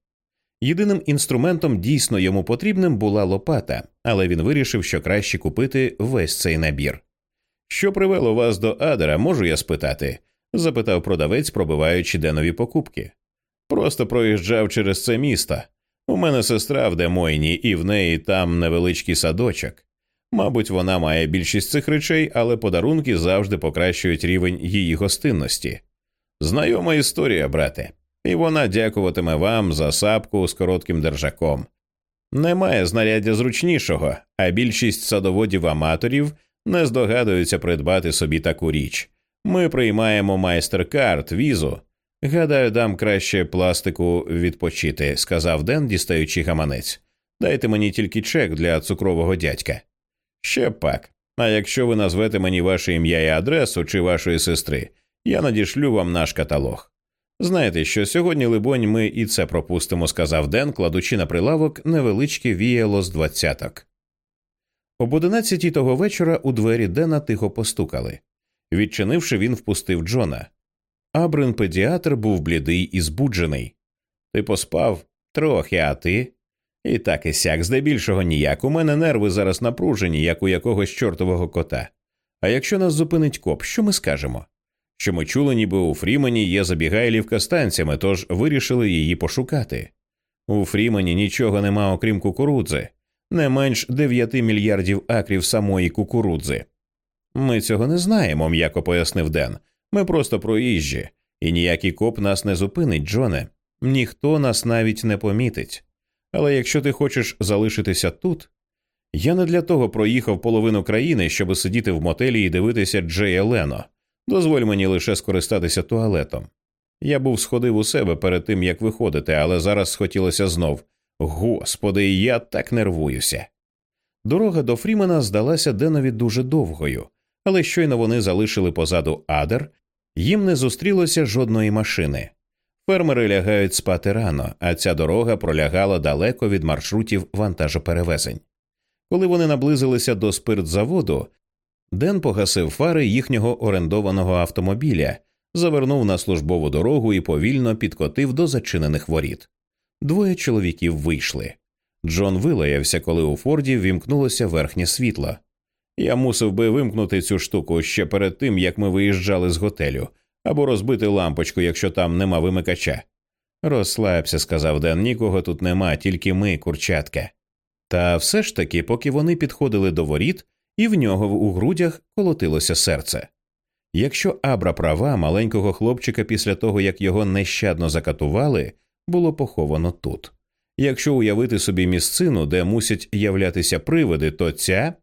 Єдиним інструментом дійсно йому потрібним була лопата, але він вирішив, що краще купити весь цей набір. Що привело вас до Адера, можу я спитати? запитав продавець, пробиваючи денові покупки. Просто проїжджав через це місто. У мене сестра в Демойні, і в неї там невеличкий садочок. Мабуть, вона має більшість цих речей, але подарунки завжди покращують рівень її гостинності. Знайома історія, брате, і вона дякуватиме вам за сапку з коротким держаком. Немає знаряддя зручнішого, а більшість садоводів аматорів не здогадуються придбати собі таку річ. Ми приймаємо майстер-карт, візу. Гадаю, дам краще пластику відпочити, сказав Ден, дістаючи гаманець. Дайте мені тільки чек для цукрового дядька. Ще пак. А якщо ви назвете мені ваше ім'я і адресу чи вашої сестри, я надішлю вам наш каталог. Знаєте, що сьогодні, либонь, ми і це пропустимо, сказав Ден, кладучи на прилавок невеличке віяло з двадцяток. Об одинадцятій того вечора у двері Дена тихо постукали. Відчинивши, він впустив Джона. Абрин педіатр був блідий і збуджений. Ти поспав трохи, а ти? І так і сяк, здебільшого ніяк. У мене нерви зараз напружені, як у якогось чортового кота. А якщо нас зупинить коп, що ми скажемо? Що ми чули, ніби у Фрімені є забігайлівка станціями, тож вирішили її пошукати. У Фрімені нічого нема, окрім кукурудзи, не менш дев'яти мільярдів акрів самої кукурудзи. Ми цього не знаємо, м'яко пояснив Ден. Ми просто проїжджі, і ніякий коп нас не зупинить, Джоне. Ніхто нас навіть не помітить. Але якщо ти хочеш залишитися тут, я не для того проїхав половину країни, щоб сидіти в мотелі і дивитися Джея Лено. Дозволь мені лише скористатися туалетом. Я був сходив у себе перед тим, як виходити, але зараз схотілося знов. Господи, я так нервуюся. Дорога до Фрімена здалася Денові дуже довгою, але щойно вони залишили позаду Адер, їм не зустрілося жодної машини. Фермери лягають спати рано, а ця дорога пролягала далеко від маршрутів вантажоперевезень. Коли вони наблизилися до спиртзаводу, Ден погасив фари їхнього орендованого автомобіля, завернув на службову дорогу і повільно підкотив до зачинених воріт. Двоє чоловіків вийшли. Джон вилаявся, коли у Форді вімкнулося верхнє світло. Я мусив би вимкнути цю штуку ще перед тим, як ми виїжджали з готелю, або розбити лампочку, якщо там нема вимикача. Розслабся, сказав Ден, нікого тут нема, тільки ми, курчатка. Та все ж таки, поки вони підходили до воріт, і в нього у грудях колотилося серце. Якщо Абра права, маленького хлопчика після того, як його нещадно закатували, було поховано тут. Якщо уявити собі місцину, де мусять являтися привиди, то ця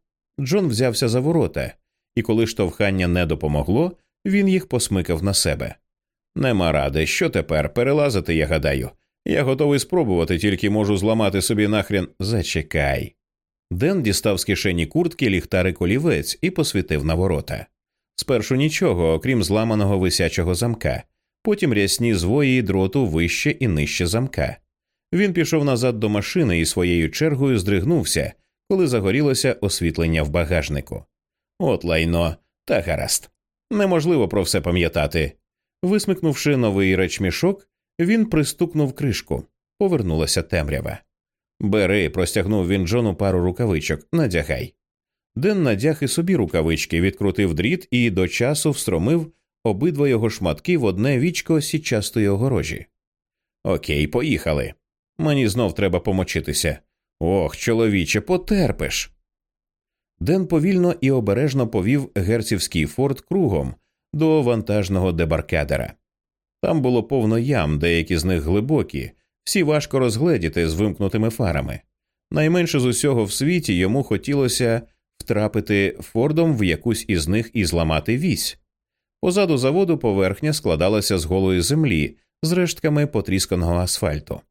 Джон взявся за ворота, і коли штовхання не допомогло, він їх посмикав на себе. Нема ради, що тепер перелазити, я гадаю. Я готовий спробувати, тільки можу зламати собі нахрен зачекай. Ден дістав з кишені куртки ліхтарик олівець і посвітив на ворота. Спершу нічого, окрім зламаного висячого замка, потім рясні звої дроту вище і нижче замка. Він пішов назад до машини і своєю чергою здригнувся, коли загорілося освітлення в багажнику. От лайно, та гаразд. Неможливо про все пам'ятати. Висмикнувши новий речмішок, він пристукнув кришку. Повернулася темрява. Бери, простягнув він Джону пару рукавичок, надягай. Ден надяг і собі рукавички, відкрутив дріт і до часу встромив обидва його шматки в одне вічко січастої огорожі. Окей, поїхали. Мені знов треба помочитися. Ох, чоловіче, потерпиш. Ден повільно і обережно повів герцівський форт кругом до вантажного дебаркадера. Там було повно ям, деякі з них глибокі, всі важко розгледіти з вимкнутими фарами. Найменше з усього в світі йому хотілося втрапити фордом в якусь із них і зламати вісь. Позаду заводу поверхня складалася з голої землі, з рештками потрісканого асфальту.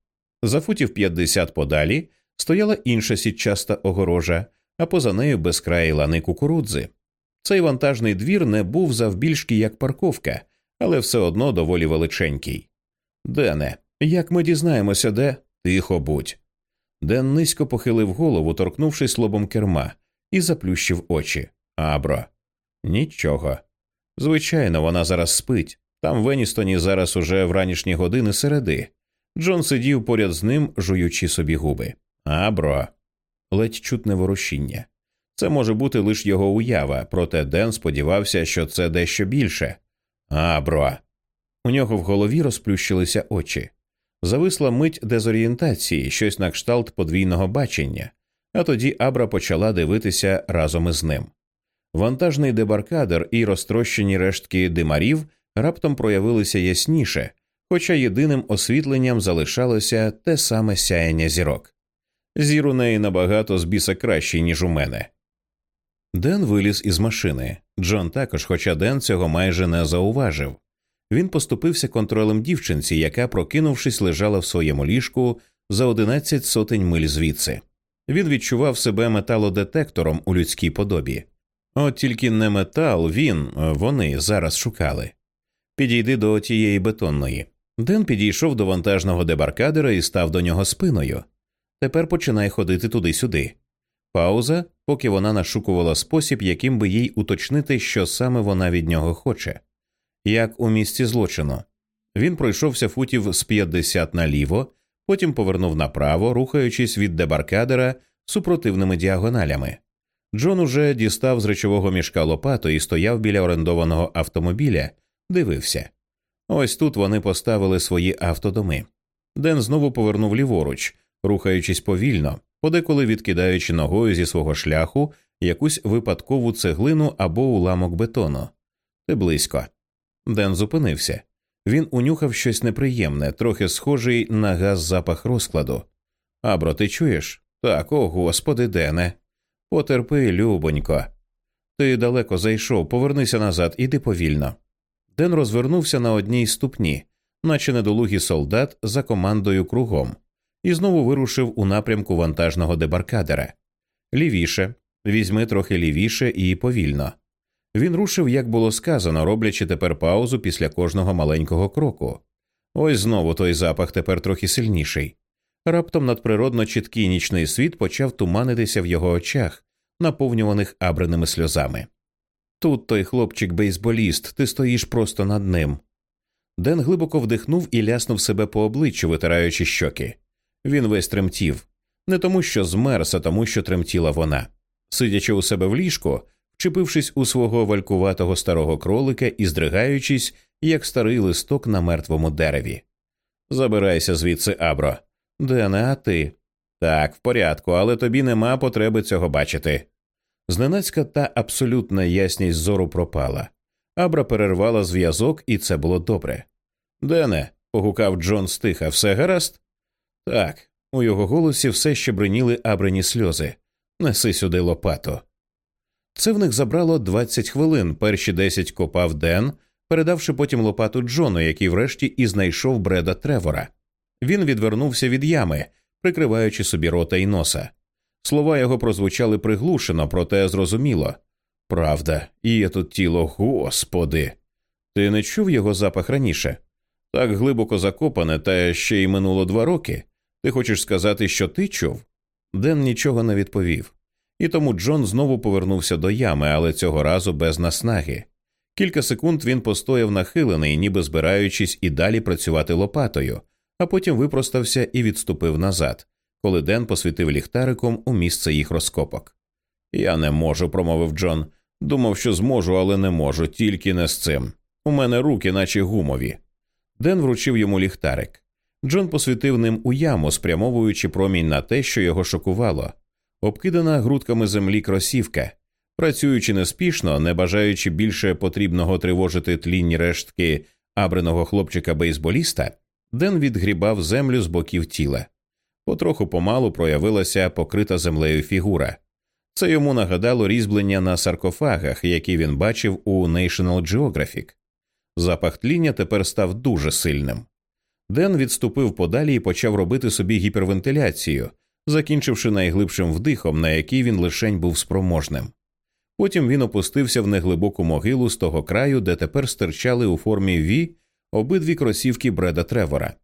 За футів 50 подалі стояла інша сітчаста огорожа, а поза нею безкраї лани кукурудзи. Цей вантажний двір не був завбільшки як парковка, але все одно доволі величенький. Дене, як ми дізнаємося, де тихо будь. Ден низько похилив голову, торкнувшись лобом керма, і заплющив очі. Абро. Нічого. Звичайно, вона зараз спить. Там в Еністоні зараз уже вранішні години середи. Джон сидів поряд з ним, жуючи собі губи. Абро. Ледь чутне ворушіння. Це може бути лише його уява, проте Ден сподівався, що це дещо більше. Абро. У нього в голові розплющилися очі. Зависла мить дезорієнтації, щось на кшталт подвійного бачення, а тоді Абра почала дивитися разом із ним. Вантажний дебаркадер і розтрощені рештки димарів раптом проявилися ясніше, хоча єдиним освітленням залишалося те саме сяяння зірок. Зір у неї набагато з біса кращий, ніж у мене. Ден виліз із машини. Джон також, хоча Ден цього майже не зауважив. Він поступився контролем дівчинці, яка, прокинувшись, лежала в своєму ліжку за одинадцять сотень миль звідси. Він відчував себе металодетектором у людській подобі. От тільки не метал він, вони зараз шукали. Підійди до тієї бетонної. Ден підійшов до вантажного дебаркадера і став до нього спиною. Тепер починай ходити туди-сюди. Пауза, поки вона нашукувала спосіб, яким би їй уточнити, що саме вона від нього хоче. Як у місці злочину. Він пройшовся футів з 50 наліво, потім повернув направо, рухаючись від дебаркадера супротивними діагоналями. Джон уже дістав з речового мішка лопату і стояв біля орендованого автомобіля, дивився. Ось тут вони поставили свої автодоми. Ден знову повернув ліворуч, рухаючись повільно, подеколи відкидаючи ногою зі свого шляху якусь випадкову цеглину або уламок бетону. Ти близько. Ден зупинився. Він унюхав щось неприємне, трохи схожий на газ запах розкладу. Абро, ти чуєш? Так, о господи, Дене. Потерпи, любонько. Ти далеко зайшов, повернися назад, іди повільно. Ден розвернувся на одній ступні, наче недолугий солдат за командою кругом, і знову вирушив у напрямку вантажного дебаркадера. Лівіше, візьми трохи лівіше і повільно. Він рушив, як було сказано, роблячи тепер паузу після кожного маленького кроку. Ось знову той запах тепер трохи сильніший. Раптом надприродно чіткий нічний світ почав туманитися в його очах, наповнюваних абреними сльозами. Тут той хлопчик бейсболіст, ти стоїш просто над ним. Ден глибоко вдихнув і ляснув себе по обличчю, витираючи щоки. Він весь тремтів, не тому, що змерз, а тому, що тремтіла вона. Сидячи у себе в ліжку, вчепившись у свого валькуватого старого кролика і здригаючись, як старий листок на мертвому дереві. Забирайся звідси, Абро. Дене, а ти? Так, в порядку, але тобі нема потреби цього бачити. Зненацька та абсолютна ясність зору пропала. Абра перервала зв'язок, і це було добре. Дене, погукав Джон стиха, все гаразд? Так, у його голосі все ще бриніли абрині сльози. Неси сюди лопату. Це в них забрало 20 хвилин. Перші 10 копав Ден, передавши потім лопату Джону, який врешті і знайшов бреда Тревора. Він відвернувся від ями, прикриваючи собі рота й носа. Слова його прозвучали приглушено, проте зрозуміло. Правда, і є тут тіло, господи. Ти не чув його запах раніше? Так глибоко закопане, та ще й минуло два роки. Ти хочеш сказати, що ти чув? Ден нічого не відповів. І тому Джон знову повернувся до ями, але цього разу без наснаги. Кілька секунд він постояв нахилений, ніби збираючись і далі працювати лопатою, а потім випростався і відступив назад, коли Ден посвітив ліхтариком у місце їх розкопок. Я не можу, промовив Джон. Думав, що зможу, але не можу, тільки не з цим. У мене руки, наче гумові. Ден вручив йому ліхтарик. Джон посвітив ним у яму, спрямовуючи промінь на те, що його шокувало. Обкидана грудками землі кросівка, працюючи неспішно, не бажаючи більше потрібного тривожити тлінні рештки абреного хлопчика бейсболіста, Ден відгрібав землю з боків тіла. Потроху помалу проявилася покрита землею фігура. Це йому нагадало різьблення на саркофагах, які він бачив у National Geographic. Запах тління тепер став дуже сильним. Ден відступив подалі і почав робити собі гіпервентиляцію, закінчивши найглибшим вдихом, на який він лишень був спроможним. Потім він опустився в неглибоку могилу з того краю, де тепер стирчали у формі Ві обидві кросівки Бреда Тревора.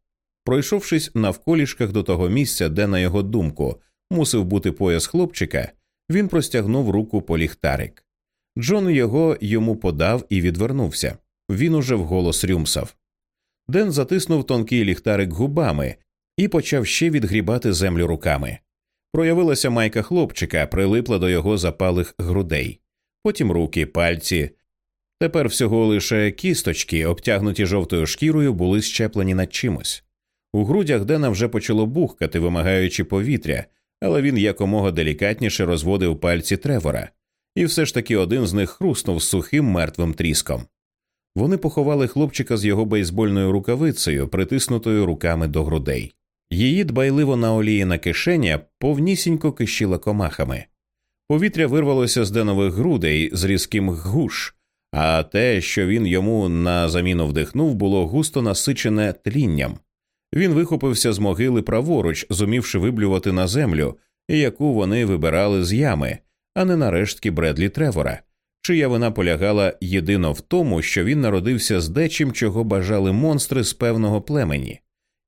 Пройшовшись навколішках до того місця, де, на його думку, мусив бути пояс хлопчика, він простягнув руку по ліхтарик. Джон його йому подав і відвернувся. Він уже вголос рюмсав. Ден затиснув тонкий ліхтарик губами і почав ще відгрібати землю руками. Проявилася майка хлопчика, прилипла до його запалих грудей, потім руки, пальці. Тепер всього лише кісточки, обтягнуті жовтою шкірою, були щеплені над чимось. У грудях Дена вже почало бухкати, вимагаючи повітря, але він якомога делікатніше розводив пальці тревора, і все ж таки один з них хруснув сухим мертвим тріском. Вони поховали хлопчика з його бейсбольною рукавицею, притиснутою руками до грудей. Її дбайливо наолієна кишеня повнісінько кишіла комахами. Повітря вирвалося з денових грудей з різким гуш, а те, що він йому на заміну вдихнув, було густо насичене тлінням. Він вихопився з могили праворуч, зумівши виблювати на землю, яку вони вибирали з ями, а не на рештки Бредлі Тревора, чия вина полягала єдино в тому, що він народився з дечим, чого бажали монстри з певного племені,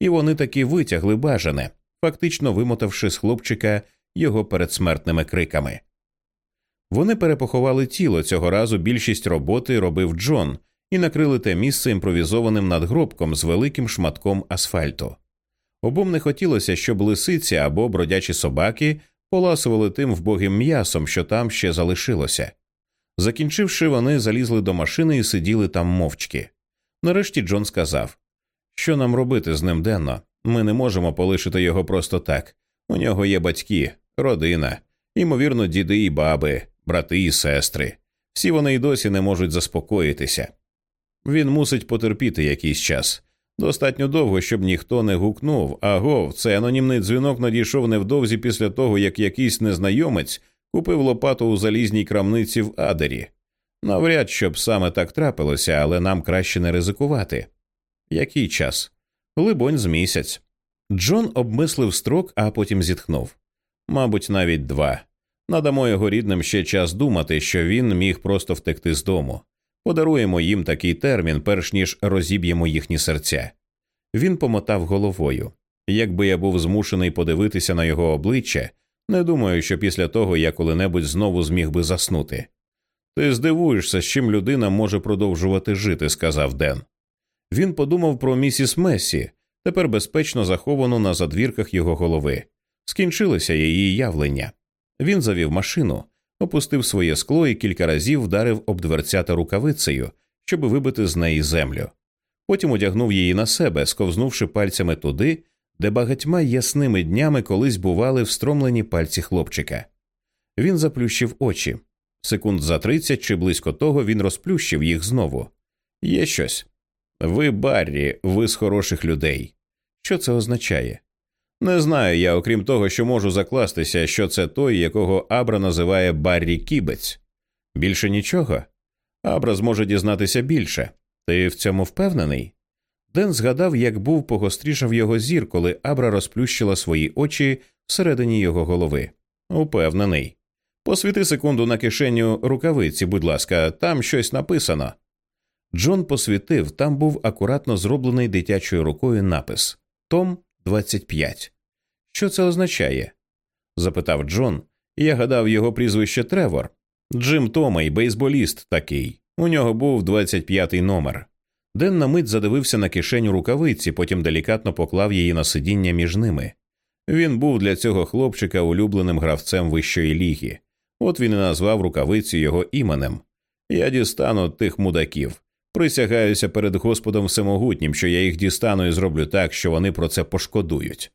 і вони таки витягли бажане, фактично вимотавши з хлопчика його передсмертними криками. Вони перепоховали тіло цього разу більшість роботи робив Джон і накрили те місце імпровізованим надгробком з великим шматком асфальту. Обом не хотілося, щоб лисиці або бродячі собаки поласували тим вбогим м'ясом, що там ще залишилося. Закінчивши, вони залізли до машини і сиділи там мовчки. Нарешті Джон сказав що нам робити з ним денно? Ми не можемо полишити його просто так. У нього є батьки, родина, ймовірно, діди і баби, брати і сестри. Всі вони й досі не можуть заспокоїтися. Він мусить потерпіти якийсь час. Достатньо довго, щоб ніхто не гукнув, агов, цей анонімний дзвінок надійшов невдовзі після того, як якийсь незнайомець купив лопату у залізній крамниці в Адері. Навряд щоб саме так трапилося, але нам краще не ризикувати. Який час? Либонь, з місяць. Джон обмислив строк, а потім зітхнув. Мабуть, навіть два. Надамо його рідним ще час думати, що він міг просто втекти з дому. Подаруємо їм такий термін, перш ніж розіб'ємо їхні серця. Він помотав головою. Якби я був змушений подивитися на його обличчя, не думаю, що після того я коли-небудь знову зміг би заснути. Ти здивуєшся, з чим людина може продовжувати жити, сказав Ден. Він подумав про місіс Месі, тепер безпечно заховану на задвірках його голови. Скінчилося її явлення. Він завів машину, опустив своє скло і кілька разів вдарив об дверцята рукавицею, щоб вибити з неї землю. Потім одягнув її на себе, сковзнувши пальцями туди, де багатьма ясними днями колись бували встромлені пальці хлопчика. Він заплющив очі. Секунд за тридцять чи близько того він розплющив їх знову. Є щось. Ви, Баррі, ви з хороших людей. Що це означає? Не знаю я, окрім того, що можу закластися, що це той, якого Абра називає Баррі Кібець. Більше нічого. Абра зможе дізнатися більше. Ти в цьому впевнений? Ден згадав, як був погострішав його зір, коли Абра розплющила свої очі всередині його голови. Упевнений. Посвіти секунду на кишеню рукавиці, будь ласка, там щось написано. Джон посвітив, там був акуратно зроблений дитячою рукою напис Том 25. Що це означає? запитав Джон, я гадав його прізвище Тревор. Джим Томей, бейсболіст такий. У нього був 25-й номер. Ден на мить задивився на кишеню рукавиці, потім делікатно поклав її на сидіння між ними. Він був для цього хлопчика улюбленим гравцем вищої ліги. От він і назвав рукавицю його іменем. Я дістану тих мудаків. Присягаюся перед Господом Всемогутнім, що я їх дістану і зроблю так, що вони про це пошкодують.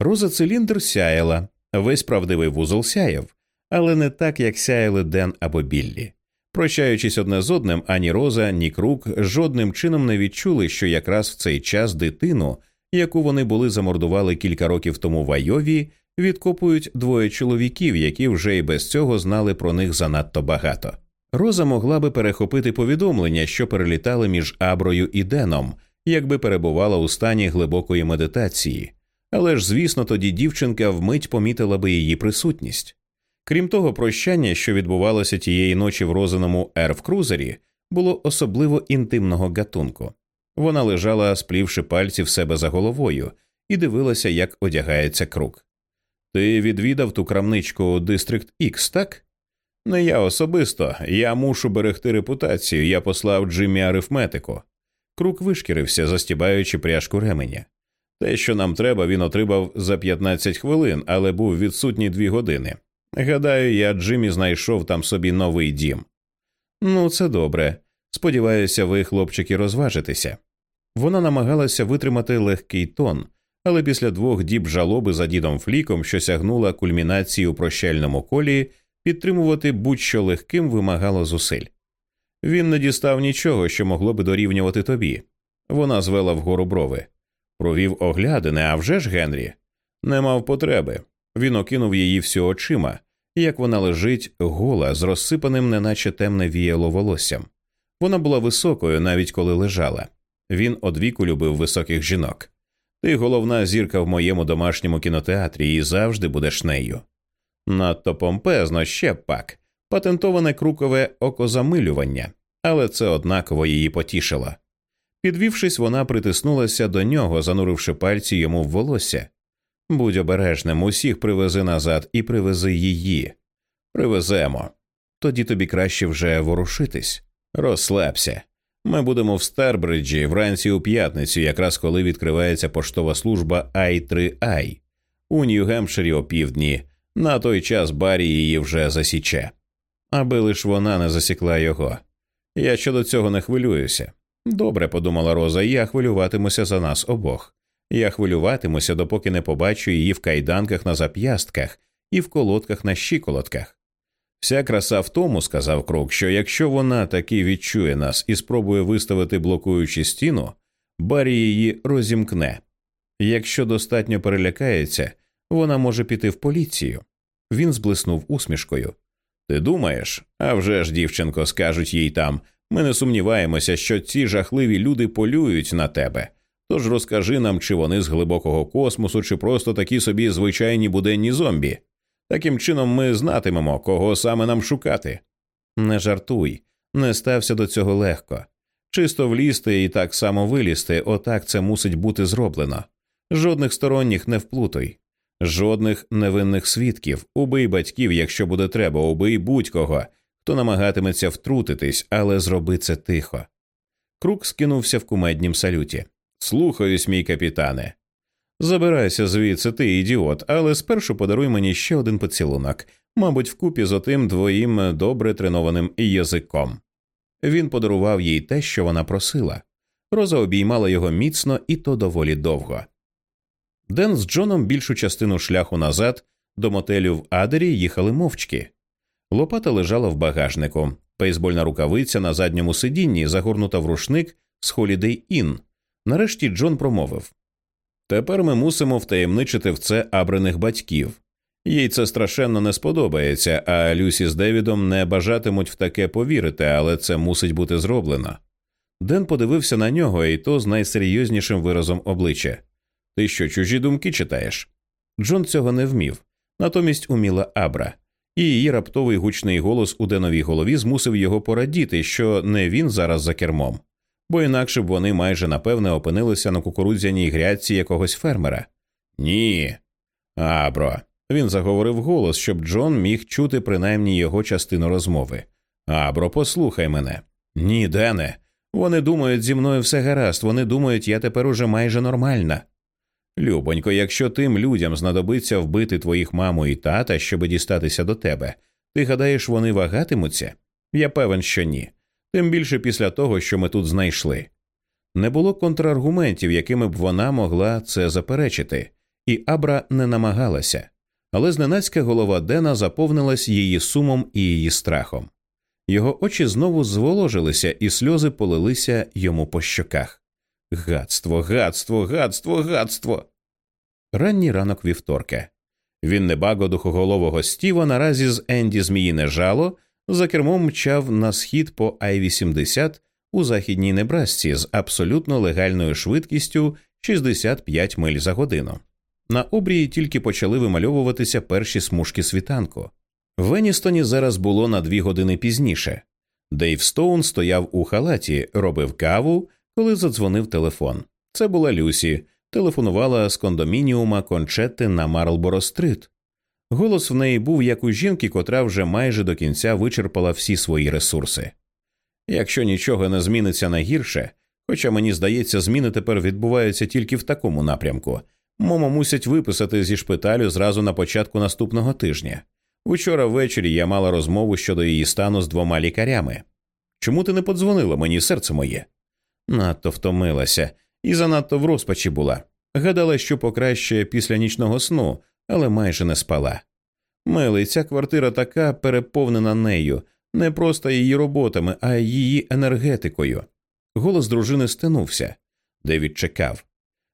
Роза циліндр сяяла, весь правдивий вузол сяяв, але не так, як сяяли Ден або Біллі. Прощаючись одне з одним, ані Роза, ні Крук жодним чином не відчули, що якраз в цей час дитину, яку вони були замордували кілька років тому в Айові, відкопують двоє чоловіків, які вже і без цього знали про них занадто багато. Роза могла би перехопити повідомлення, що перелітали між Аброю і Деном, якби перебувала у стані глибокої медитації, але ж, звісно, тоді дівчинка вмить помітила би її присутність. Крім того, прощання, що відбувалося тієї ночі в розаному ерф крузері, було особливо інтимного гатунку. Вона лежала, сплівши пальці в себе за головою, і дивилася, як одягається круг. Ти відвідав ту крамничку Дистрикт Ікс, так? Не я особисто, я мушу берегти репутацію, я послав Джиммі арифметику. Крук вишкірився, застібаючи пряжку ременя. Те, що нам треба, він отримав за 15 хвилин, але був відсутній дві години. Гадаю, я Джиммі знайшов там собі новий дім. Ну, це добре. Сподіваюся, ви, хлопчики, розважитеся. Вона намагалася витримати легкий тон, але після двох діб жалоби за дідом Фліком, що сягнула кульмінації у прощальному колі, підтримувати будь-що легким вимагало зусиль. Він не дістав нічого, що могло би дорівнювати тобі. Вона звела вгору брови. Провів оглядини, а вже ж Генрі. Не мав потреби. Він окинув її всю очима, як вона лежить гола з розсипаним, неначе темне віяло волоссям. Вона була високою, навіть коли лежала. Він одвіку любив високих жінок. Ти головна зірка в моєму домашньому кінотеатрі і завжди будеш нею. Надто помпезно ще пак, патентоване крукове окозамилювання, але це однаково її потішило. Підвівшись, вона притиснулася до нього, зануривши пальці йому в волосся. Будь обережним, усіх привези назад і привези її. Привеземо. Тоді тобі краще вже ворушитись. Розслабся. Ми будемо в Старбриджі вранці у п'ятницю, якраз коли відкривається поштова служба I3I. у Нью-Гемпширі опівдні. На той час Барі її вже засіче. Аби лиш вона не засікла його. Я щодо цього не хвилююся. Добре, подумала Роза, я хвилюватимуся за нас обох. Я хвилюватимуся, допоки не побачу її в кайданках на зап'ястках і в колодках на щиколотках. Вся краса в тому, сказав Крук, що якщо вона таки відчує нас і спробує виставити блокуючу стіну, Барі її розімкне. Якщо достатньо перелякається, вона може піти в поліцію. Він зблиснув усмішкою. Ти думаєш? А вже ж, дівчинко, скажуть їй там. Ми не сумніваємося, що ці жахливі люди полюють на тебе. Тож розкажи нам, чи вони з глибокого космосу, чи просто такі собі звичайні буденні зомбі. Таким чином ми знатимемо, кого саме нам шукати. Не жартуй, не стався до цього легко. Чисто влізти і так само вилізти, отак це мусить бути зроблено. Жодних сторонніх не вплутуй, жодних невинних свідків, убий батьків, якщо буде треба, убий будь-кого, хто намагатиметься втрутитись, але зроби це тихо. Крук скинувся в кумеднім салюті. Слухаюсь, мій капітане. Забирайся звідси, ти ідіот, але спершу подаруй мені ще один поцілунок, мабуть, вкупі з отим двоїм добре тренованим язиком. Він подарував їй те, що вона просила. Роза обіймала його міцно і то доволі довго. Ден з Джоном більшу частину шляху назад до мотелю в Адері їхали мовчки. Лопата лежала в багажнику, пейсбольна рукавиця на задньому сидінні, загорнута в рушник з Holiday Inn. Нарешті Джон промовив Тепер ми мусимо втаємничити в це абрених батьків. Їй це страшенно не сподобається, а Люсі з Девідом не бажатимуть в таке повірити, але це мусить бути зроблено. Ден подивився на нього, і то з найсерйознішим виразом обличчя. Ти що, чужі думки читаєш? Джон цього не вмів, натомість уміла Абра, і її раптовий гучний голос у Деновій голові змусив його порадіти, що не він зараз за кермом бо інакше б вони майже напевне опинилися на кукурудзяній грядці якогось фермера. Ні. Абро. Він заговорив голос, щоб Джон міг чути принаймні його частину розмови. Абро, послухай мене. Ні, Дене. Вони думають, зі мною все гаразд, вони думають, я тепер уже майже нормальна. Любонько, якщо тим людям знадобиться вбити твоїх маму і тата, щоб дістатися до тебе, ти гадаєш, вони вагатимуться? Я певен, що ні тим більше після того, що ми тут знайшли. Не було контраргументів, якими б вона могла це заперечити, і Абра не намагалася, але зненацька голова Дена заповнилась її сумом і її страхом. Його очі знову зволожилися, і сльози полилися йому по щоках. Гадство, гадство, гадство, гадство. Ранній ранок вівторка. Він небаго духоголового Стіва наразі з Енді Зміїне жало за кермом мчав на схід по Ай 80 у західній Небрасці з абсолютно легальною швидкістю 65 миль за годину. На обрії тільки почали вимальовуватися перші смужки світанку. В Еністоні зараз було на дві години пізніше. Дейв Стоун стояв у халаті, робив каву, коли задзвонив телефон. Це була Люсі, телефонувала з кондомініума Кончетти на Марлборо Стрит. Голос в неї був як у жінки, котра вже майже до кінця вичерпала всі свої ресурси. Якщо нічого не зміниться на гірше, хоча мені здається, зміни тепер відбуваються тільки в такому напрямку, Момо мусять виписати зі шпиталю зразу на початку наступного тижня. Вчора ввечері я мала розмову щодо її стану з двома лікарями. Чому ти не подзвонила мені, серце моє? Надто втомилася і занадто в розпачі була. Гадала, що покраще після нічного сну, але майже не спала. Милий, ця квартира така переповнена нею, не просто її роботами, а її енергетикою. Голос дружини стенувся, Девід чекав.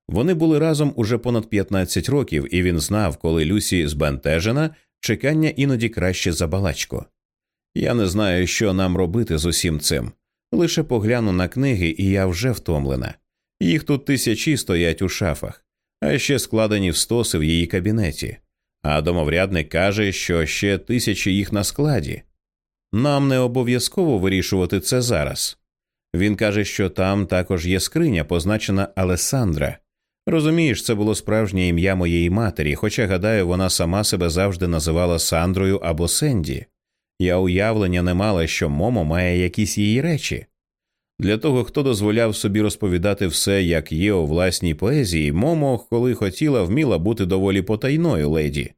Вони були разом уже понад 15 років, і він знав, коли Люсі збентежена, чекання іноді краще за балачку. Я не знаю, що нам робити з усім цим. Лише погляну на книги, і я вже втомлена. Їх тут тисячі стоять у шафах, а ще складені в стоси в її кабінеті. А домоврядник каже, що ще тисячі їх на складі. Нам не обов'язково вирішувати це зараз. Він каже, що там також є скриня, позначена Алесандра. Розумієш, це було справжнє ім'я моєї матері, хоча, гадаю, вона сама себе завжди називала Сандрою або Сенді. Я уявлення не мала, що Момо має якісь її речі. Для того, хто дозволяв собі розповідати все, як є у власній поезії, Момо, коли хотіла, вміла бути доволі потайною леді.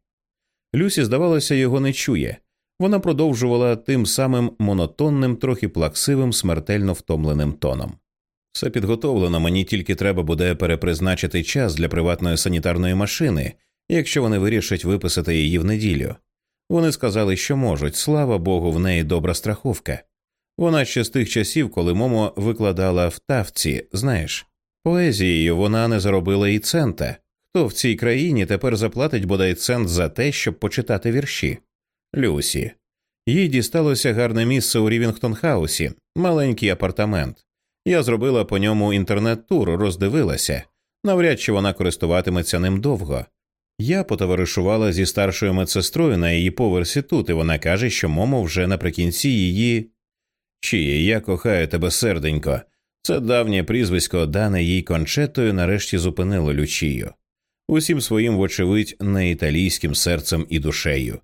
Люсі, здавалося, його не чує. Вона продовжувала тим самим монотонним, трохи плаксивим, смертельно втомленим тоном. Все підготовлено, мені тільки треба буде перепризначити час для приватної санітарної машини, якщо вони вирішать виписати її в неділю. Вони сказали, що можуть, слава Богу, в неї добра страховка. Вона ще з тих часів, коли Момо викладала в тавці, знаєш, поезією вона не заробила і цента. Хто в цій країні тепер заплатить бодай цент за те, щоб почитати вірші? Люсі. Їй дісталося гарне місце у Рівінгтон Хаусі, маленький апартамент. Я зробила по ньому інтернет-тур, роздивилася. Навряд чи вона користуватиметься ним довго. Я потоваришувала зі старшою медсестрою на її поверсі тут, і вона каже, що Момо вже наприкінці її. Чи я кохаю тебе серденько. Це давнє прізвисько, дане їй кончетою, нарешті зупинило лючію. Усім своїм, вочевидь, не італійським серцем і душею.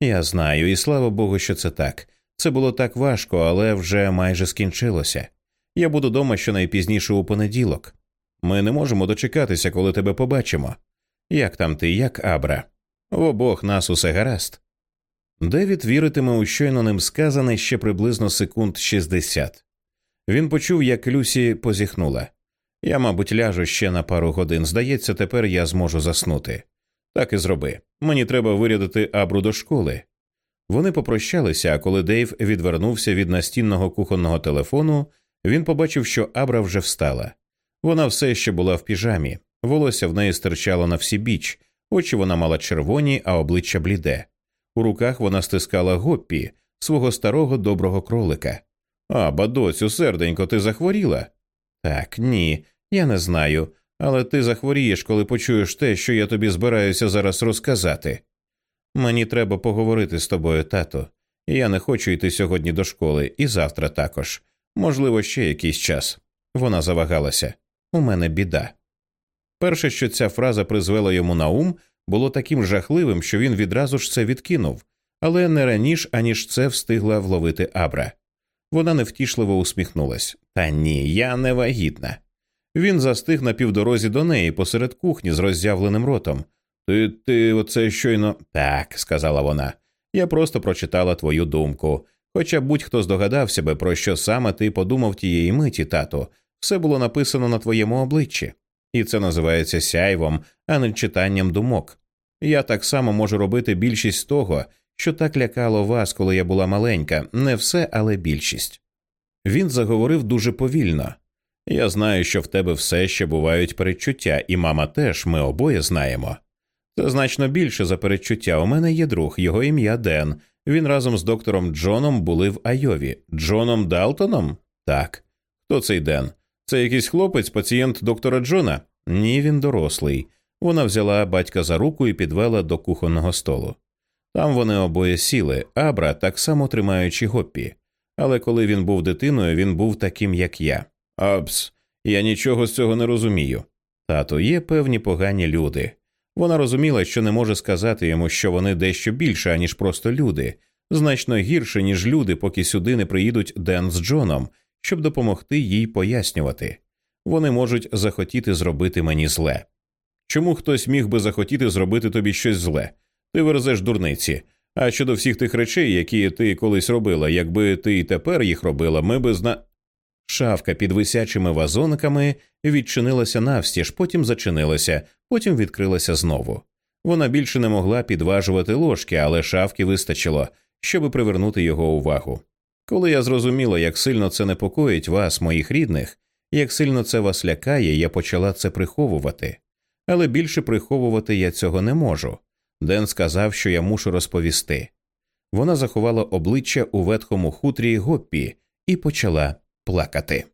Я знаю, і слава Богу, що це так. Це було так важко, але вже майже скінчилося. Я буду дома щонайпізніше у понеділок. Ми не можемо дочекатися, коли тебе побачимо. Як там ти, як Абра? В обох нас усе гаразд. Девід віритиме у щойно ним сказане ще приблизно секунд 60. Він почув, як Люсі позіхнула. Я, мабуть, ляжу ще на пару годин. Здається, тепер я зможу заснути. Так і зроби. Мені треба вирядити Абру до школи. Вони попрощалися, а коли Дейв відвернувся від настінного кухонного телефону, він побачив, що Абра вже встала. Вона все ще була в піжамі, волосся в неї стирчало на всі біч, очі вона мала червоні, а обличчя бліде. У руках вона стискала гоппі, свого старого доброго кролика. А, бадоцю, серденько, ти захворіла? Так, ні, я не знаю. Але ти захворієш, коли почуєш те, що я тобі збираюся зараз розказати. Мені треба поговорити з тобою, тато. Я не хочу йти сьогодні до школи, і завтра також. Можливо, ще якийсь час. Вона завагалася. У мене біда. Перше, що ця фраза призвела йому на ум, було таким жахливим, що він відразу ж це відкинув, але не раніше, аніж це встигла вловити Абра. Вона невтішливо усміхнулась. Та ні, я не вагітна. Він застиг на півдорозі до неї посеред кухні з роззявленим ротом. Ти ти оце щойно. Так, сказала вона. Я просто прочитала твою думку. Хоча будь-хто здогадався би, про що саме ти подумав тієї миті, тату, все було написано на твоєму обличчі, і це називається сяйвом, а не читанням думок. Я так само можу робити більшість того, що так лякало вас, коли я була маленька, не все, але більшість. Він заговорив дуже повільно. Я знаю, що в тебе все ще бувають передчуття, і мама теж ми обоє знаємо. Це значно більше за передчуття. У мене є друг, його ім'я Ден. Він разом з доктором Джоном були в Айові. Джоном Далтоном? Так. Хто цей Ден? Це якийсь хлопець, пацієнт доктора Джона? Ні, він дорослий. Вона взяла батька за руку і підвела до кухонного столу. Там вони обоє сіли, Абра так само тримаючи гоппі. Але коли він був дитиною, він був таким, як я. Апс, я нічого з цього не розумію. Тато, є певні погані люди. Вона розуміла, що не може сказати йому, що вони дещо більше, аніж просто люди, значно гірше, ніж люди, поки сюди не приїдуть Ден з Джоном, щоб допомогти їй пояснювати. Вони можуть захотіти зробити мені зле. Чому хтось міг би захотіти зробити тобі щось зле? Ти верзеш дурниці. А щодо всіх тих речей, які ти колись робила, якби ти і тепер їх робила, ми би зна. Шавка під висячими вазонками відчинилася навстіж, потім зачинилася, потім відкрилася знову. Вона більше не могла підважувати ложки, але шавки вистачило, щоб привернути його увагу. Коли я зрозуміла, як сильно це непокоїть вас, моїх рідних, як сильно це вас лякає, я почала це приховувати. Але більше приховувати я цього не можу. Ден сказав, що я мушу розповісти. Вона заховала обличчя у ветхому хутрі Гоппі і почала плакати.